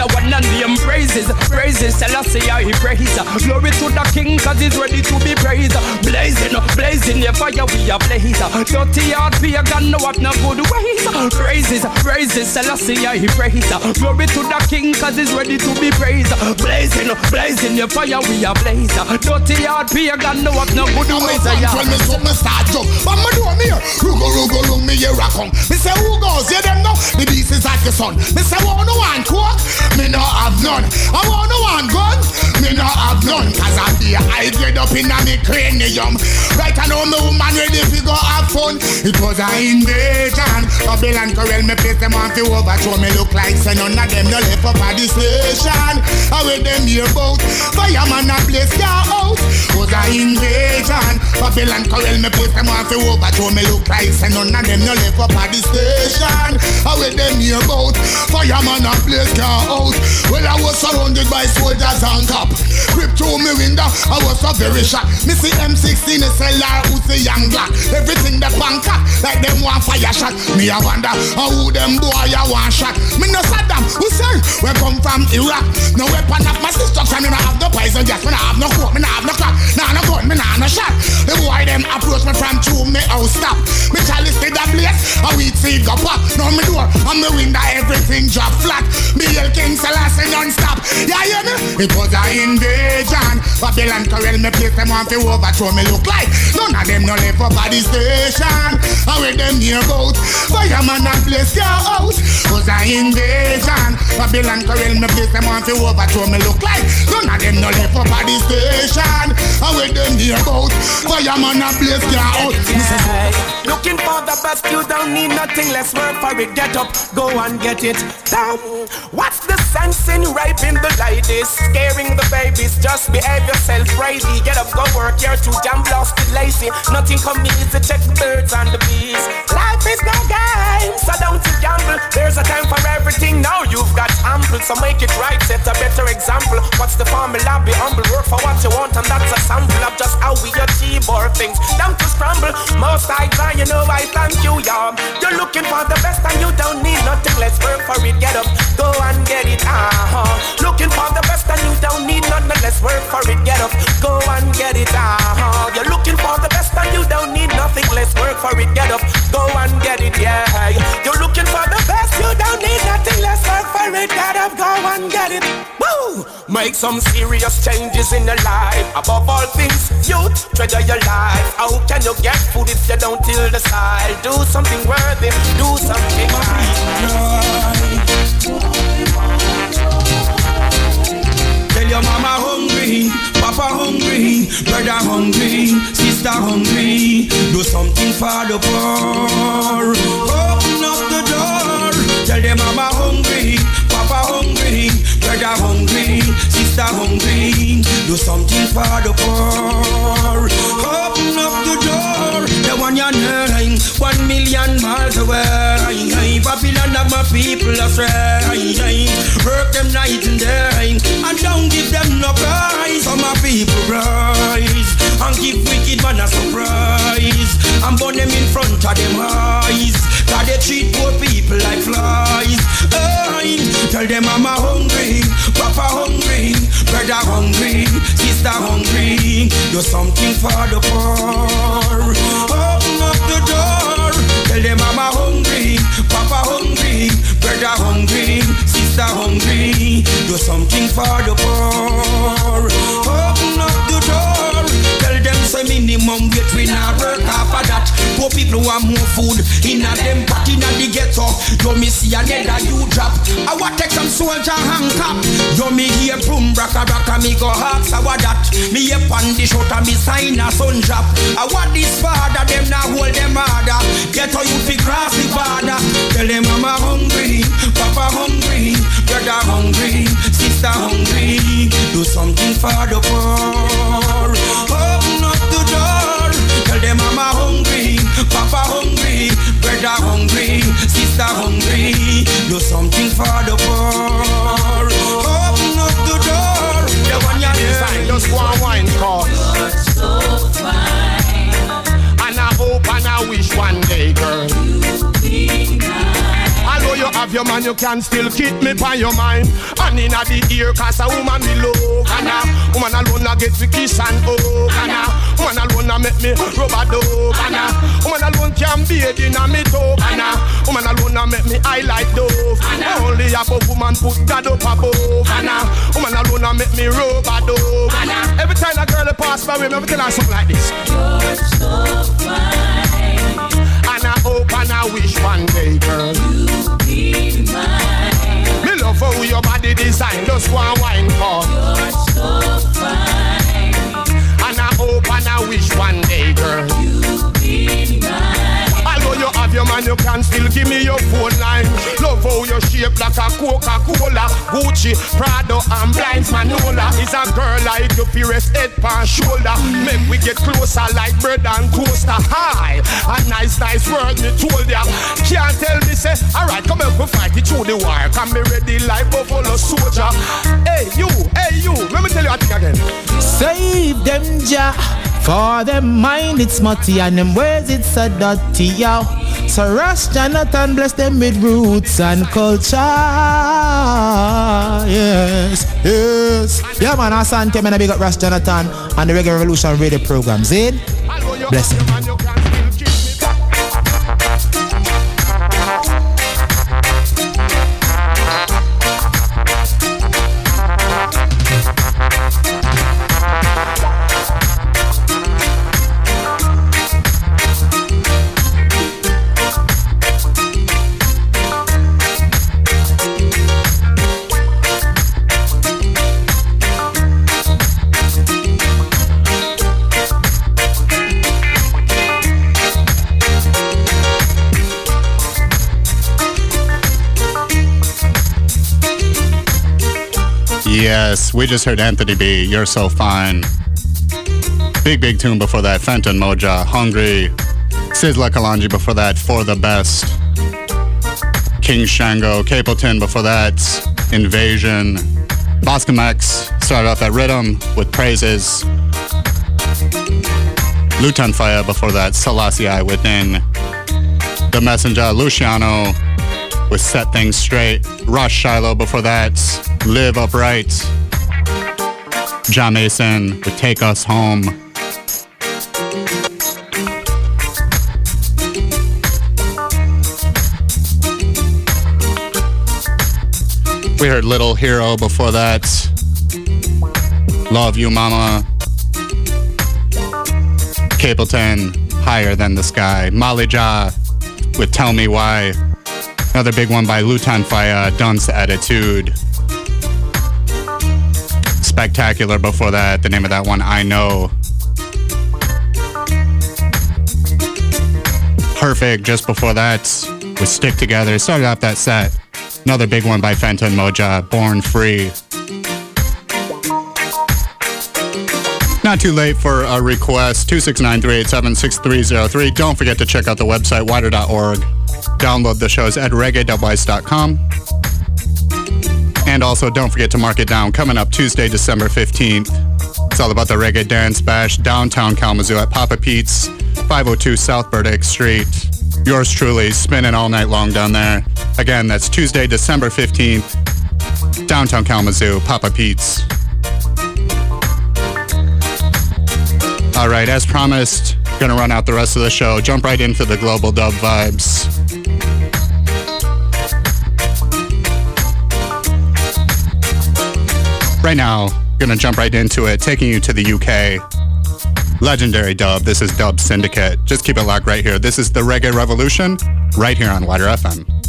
S24: The one and name praises, praises, Selassie he praise. Glory to the King, cause he's ready to be praised. Blazing, blazing, the fire we are blaze. Dirty heart pagan, no have no good ways. Praises, praises, Selassie he praise. Glory to the King, cause he's ready to be praised. Blazing, blazing, the fire we are blaze. Dirty heart pagan, no have no good ways.
S25: Tell me something start jump, but me do me here. Rugo, rugo, rugo, me here I come. Me say who goes, yeah them know. The beast is like the sun. Me say one no one cook me no have none. I want no one gun, me no have none. Cause I be I get up in me cranium. Right I know me woman ready to go have fun. It was a invasion. Babylon Corel me place them on fi overthrow me look like say none of them no left up at the station. I with them here bout fireman a place car out. Was a invasion. Babylon Corel me place them on fi overthrow me look like say none of them no left up at the station. I with them here bout fireman a place car out. Well, I was surrounded by soldiers on top. Grip through me window, I was so very shocked. Me see M16 SLR, who's the young black. Everything that bank like them one fire shot. Me I wonder how who them boy I want shot. Me no Saddam Hussein, we come from Iraq. No weapon of my destruction, me no have no poison gas, me no have no coke, me no have no clock, nah no gun, me nah no shot. The boy them approach me from two me house stop. Me chalice did a blaze, A weed seed go pop. Now me door and me window everything drop flat. Bill King Selassie non-stop. Yeah, you know? It was a invasion. Babylon Corral me place them want to overthrow me look like. None of them no left up at the station. I with them near boat. Fireman and place your house. Was a invasion. Babylon Corral me place them want to overthrow me look like. None of them no left up at the station. I with them near boat. Fireman and place your house.
S24: Looking for the best, you don't need nothing. Let's work for it. Get up, go and get it. Damn, what's the sense in raping the ladies? Scaring the babies, just behave yourself, crazy. Get up, go work, you're too damn lost and lazy. Nothing come easy, check the birds and the bees. Life is no game, so don't you gamble. There's a time for everything, now you've got ample. So make it right, set a better example. What's the formula? Be humble, work for what you want, and that's a sample of just how we achieve our things. Down to scramble, most I you know I thank you, y'all. You're looking for the best and you don't need nothing. Let's work for it, get up, go and get it. Uh-huh. Looking for the best and you don't need nothing. Let's work for it, get up, go and get it. Uh-huh. You're looking for the best and you don't need nothing. Let's work for it, get up, go and get it. Yeah. You're looking for the best, you don't need nothing. Let's work for it, get up, go and get it. Woo! Make some serious changes in your life. Above all things, youth, treasure your life. How can you get food if you don't till the side? Do something worthy, do something
S3: Tell your mama hungry, papa hungry, brother hungry, sister hungry. Do something for the poor. Open up the door. Tell them mama hungry, papa hungry, brother hungry, sister hungry. Do something for the poor. Open up the door. The one you're nine, one million miles away. Babylon of my people astray. Work them night and day, and don't give them no prize. So my people rise and give wicked man a surprise. And burn them in front of them eyes. Cause they treat poor people like flies. Aye. Tell them I'm a hungry, papa hungry, brother hungry, sister hungry. Do something for the poor. Open up the door. Tell them I'm a hungry, papa hungry, brother hungry, sister hungry. Do something for the poor. Open up the door. Tell them say minimum wage we not work after that. Poor people want more food in a them pot in a the ghetto. Yo me see another you drop. I want take some soldier hang cap. Yo me hear boom braka braka me go ask I what that. Me hear pan the shot me sign a sun drop. I want this father them now hold them harder. Ghetto you fi cross the border. Tell them mama hungry, papa hungry, brother hungry, sister hungry. Do something for the poor. Open up the door. Tell them mama hungry, papa hungry, brother hungry, sister hungry. Do something for the poor. Open up the door. The one you
S19: Sign just one wine call. And I hope and I wish one day, girl. Although you have your man, you can still keep me by your mind. And in the ear, cause a woman me love. And a woman alone a get to kiss and hug. And a woman alone a make me rub a dove. Bathe in a me tub. And woman alone a make me highlight dove. Only above woman put God up above. And a woman alone a make me rub a dove. Every time a girl pass by me, me tell her something like this. And I hope and I wish one day, girl. You be mine. Me love how your body design, just one wine for. You're so fine. And I hope and I wish one day, girl. You be mine. Although you can still give me your phone line. Love how you shape like a Coca-Cola, Gucci, Prado, and Blinds Manola. Is a girl like you, fi head pan shoulder. Make we get closer like bread and toaster. Hi, a nice, nice word me told ya. Can't tell me say, alright, come help me fight it through the wire. Can be ready like buffalo soldier. Hey you, hey you, let me tell you a thing again.
S26: Save them, Jah. For them mind it's smutty and them ways it's so dirty, yo. So Rush Jonathon bless them with roots and culture. Yes, yes. Yeah, man, Asante, man, I big up Rush Jonathon and the Reggae Revolution radio program. Zid, eh? bless him.
S2: Yes, we just heard Anthony B. You're so fine. Big, big tune before that. Fantan Mojah, Hungry. Sizzla Kalonji before that. For the Best. King Shango, Capleton before that. Invasion. Bascom X started off that rhythm with praises. Lutan Fyah before that. Selassie Within. The Messenger, Luciano with Set Things Straight. Ras Shiloh before that. Live Upright. Jah Mason with Take Us Home. We heard Little Hero before that. Love You Mama. Capleton, Higher Than the Sky. Molly Ja with Tell Me Why. Another big one by Lutan Fyah, Dunce Attitude. Spectacular before that, the name of that one, I Know. Perfect just before that, we Stick Together. Started off that set. Another big one by Fantan Mojah, Born Free. Not too late for a request, 269-387-6303. Don't forget to check out the website, widr.org. Download the shows at reggae.wise.com. And also, don't forget to mark it down. Coming up Tuesday, December 15th. It's all about the Reggae Dance Bash downtown Kalamazoo at Papa Pete's, 502 South Burdick Street. Yours truly, spinning all night long down there. Again, that's Tuesday, December 15th, downtown Kalamazoo, Papa Pete's. All right, as promised, gonna run out the rest of the show. Jump right into the global dub vibes. Right now, gonna jump right into it, taking you to the UK. Legendary dub. This is Dub Syndicate. Just keep it locked right here. This is the Reggae Revolution, right here on WIDR FM.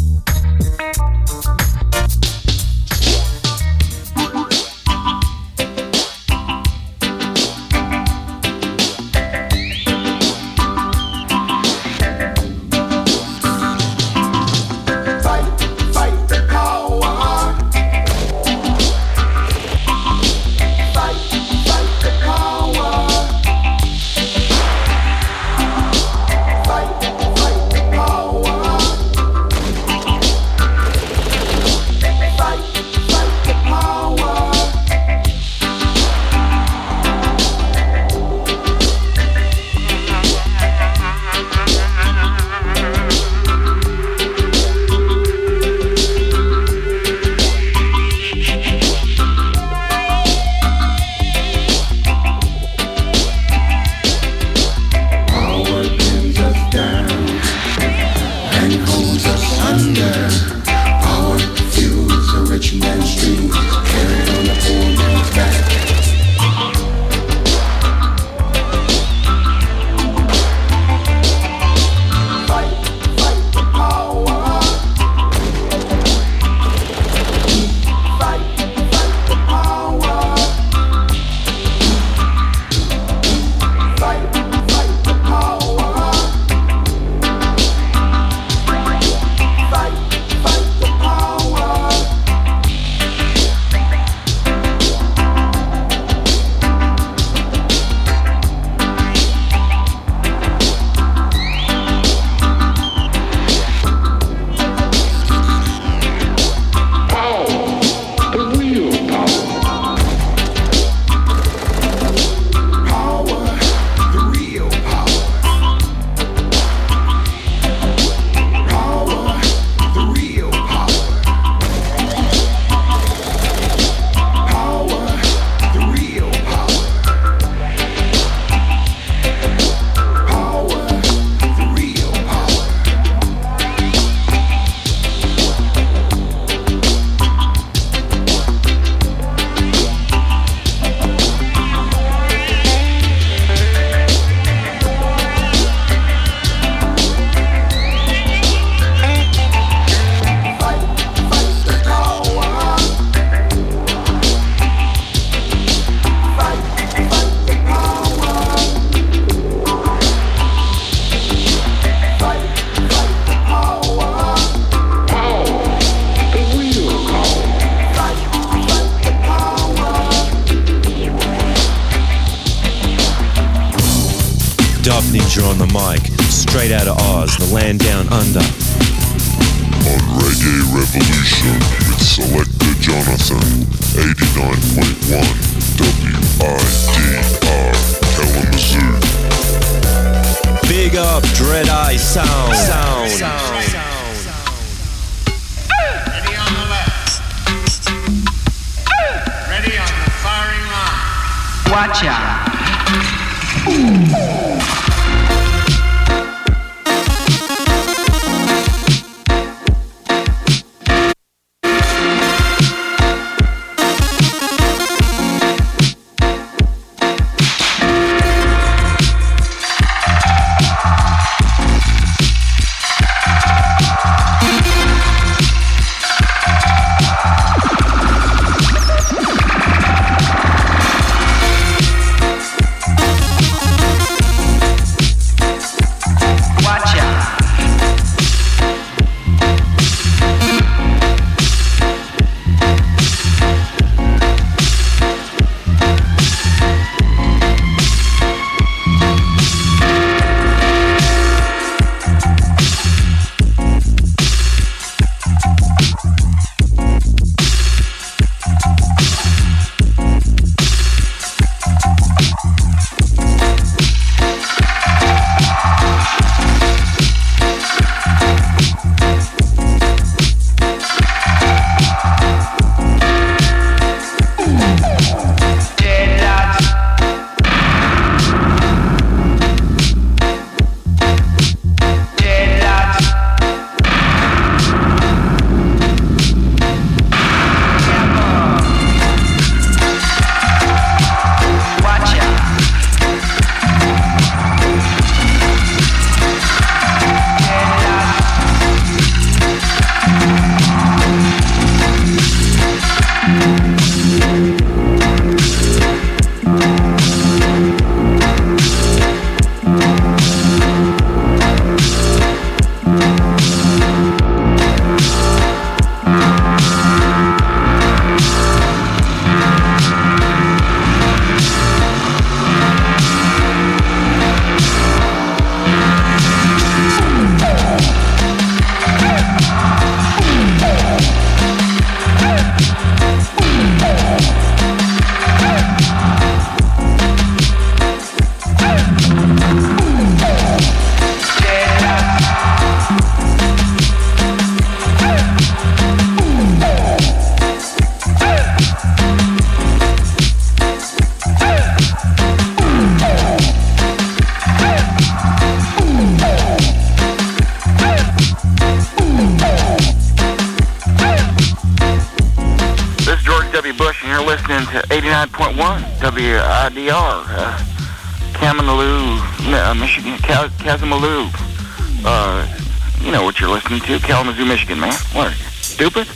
S27: Kalamazoo,
S28: Michigan, man. What, stupid?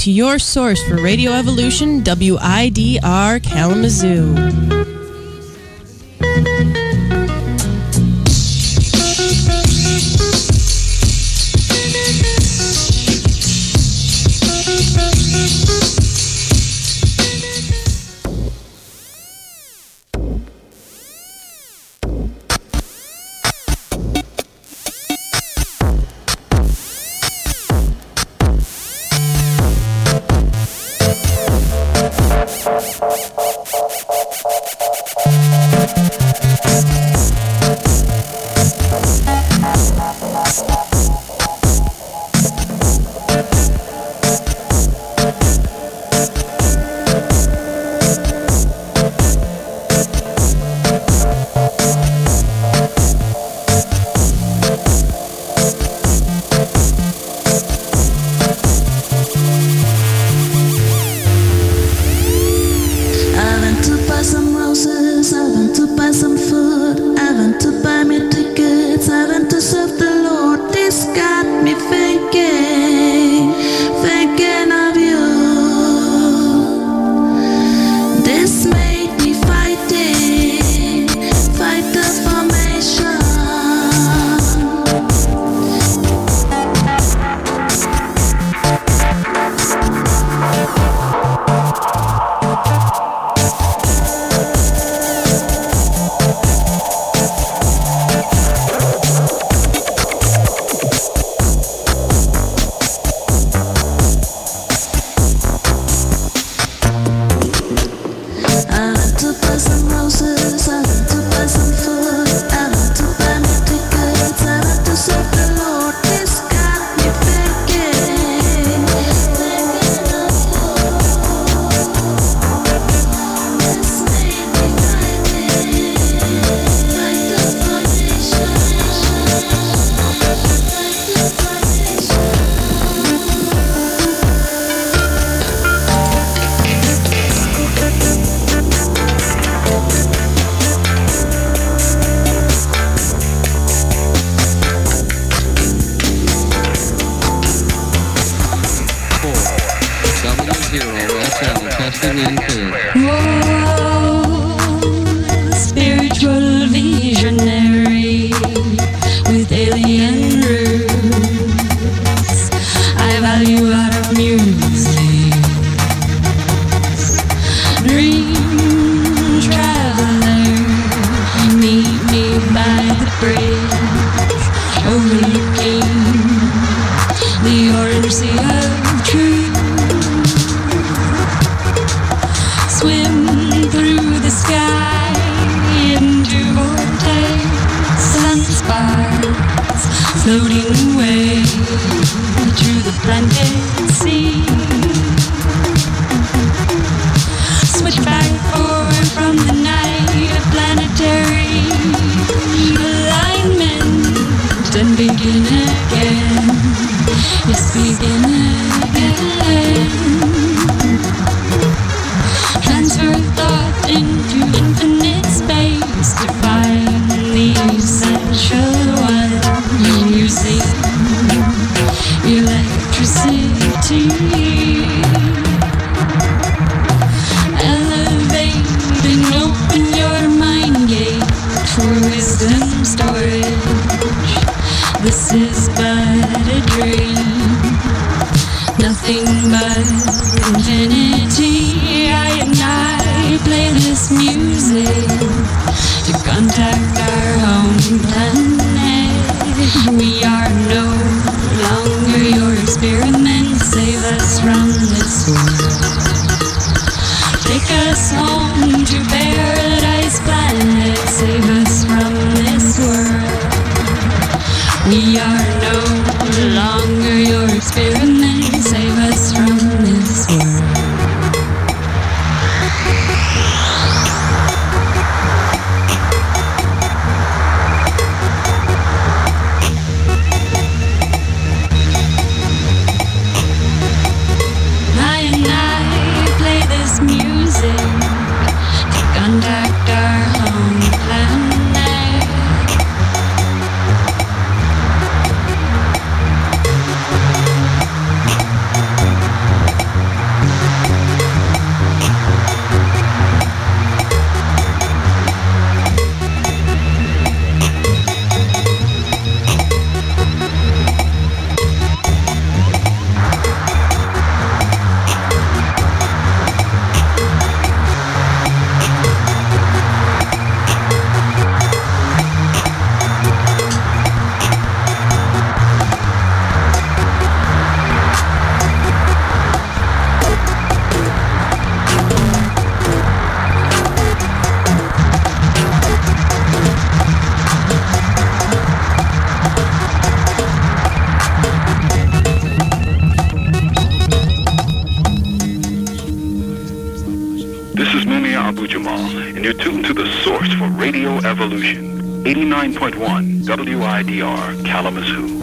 S29: To your source for Reggae Revolution, WIDR Kalamazoo.
S30: 89.1 WIDR Kalamazoo.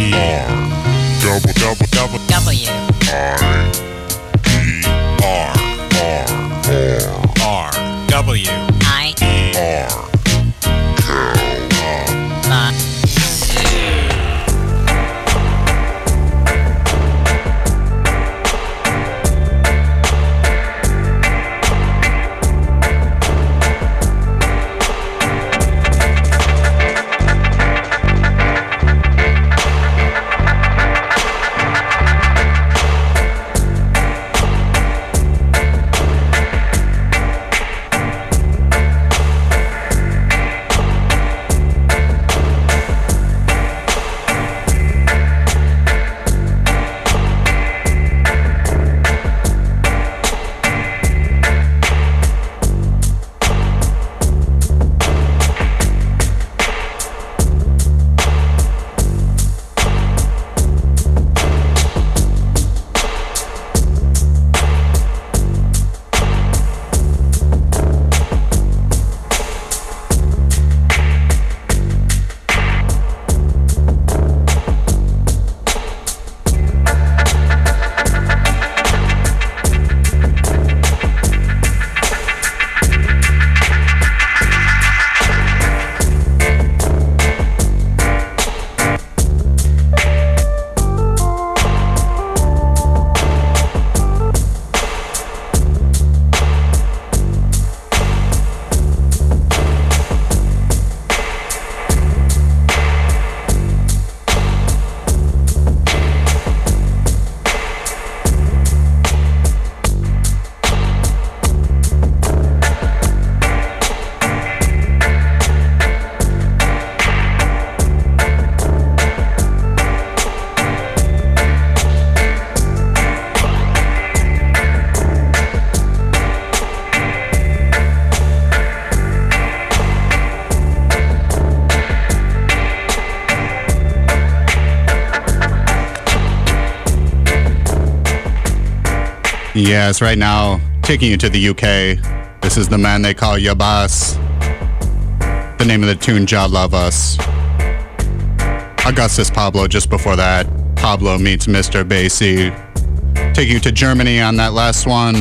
S31: W.
S32: I.
S28: R. Double double double
S32: W.
S28: I. E. R. R.
S31: R. W.
S32: I.
S28: E. R.
S2: Yes, right now, taking you to the UK. This is the man they call Yabas. The name of the tune, Jah Love Us. Augustus Pablo just before that. Pablo meets Mr. Bassie. Take you to Germany on that last one.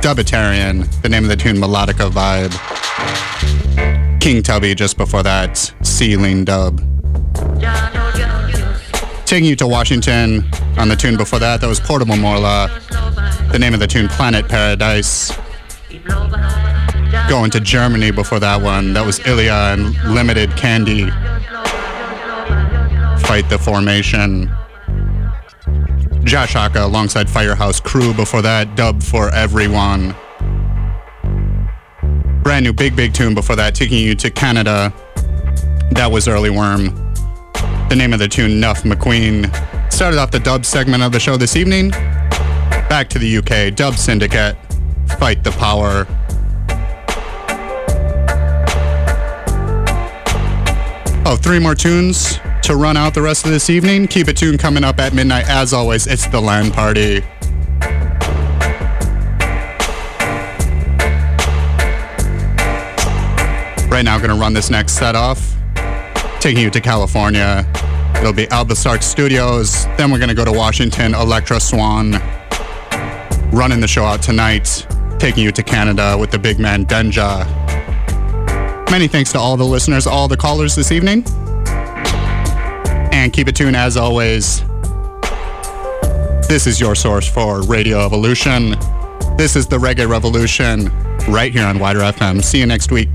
S2: Dubitarian. The name of the tune, Melodica Vibe. King Tubby just before that. Ceiling Dub. Taking you to Washington on the tune before that. That was Portable Morla. The name of the tune, Planet Paradise. Going to Germany before that one. That was Ilya and Limited Candy. Fight the Formation. Josh Aka alongside Firehouse Crew before that. Dub for Everyone. Brand new big, big tune before that, taking you to Canada. That was Early Worm. The name of the tune, Nuff McQueen. Started off the dub segment of the show this evening. Back to the UK, Dub Syndicate, Fight the Power. Oh, three more tunes to run out the rest of this evening. Keep it tuned coming up at midnight. As always, it's the land party. Right now, going to run this next set off, taking you to California. It'll be Albasark Studios. Then we're going to go to Washington, Electra Swan. Running the show out tonight, taking you to Canada with the big man Denja. Many thanks to all the listeners, all the callers this evening. And keep it tuned as always. This is your source for Reggae Revolution. This is the Reggae Revolution right here on WIDR FM. See you next week.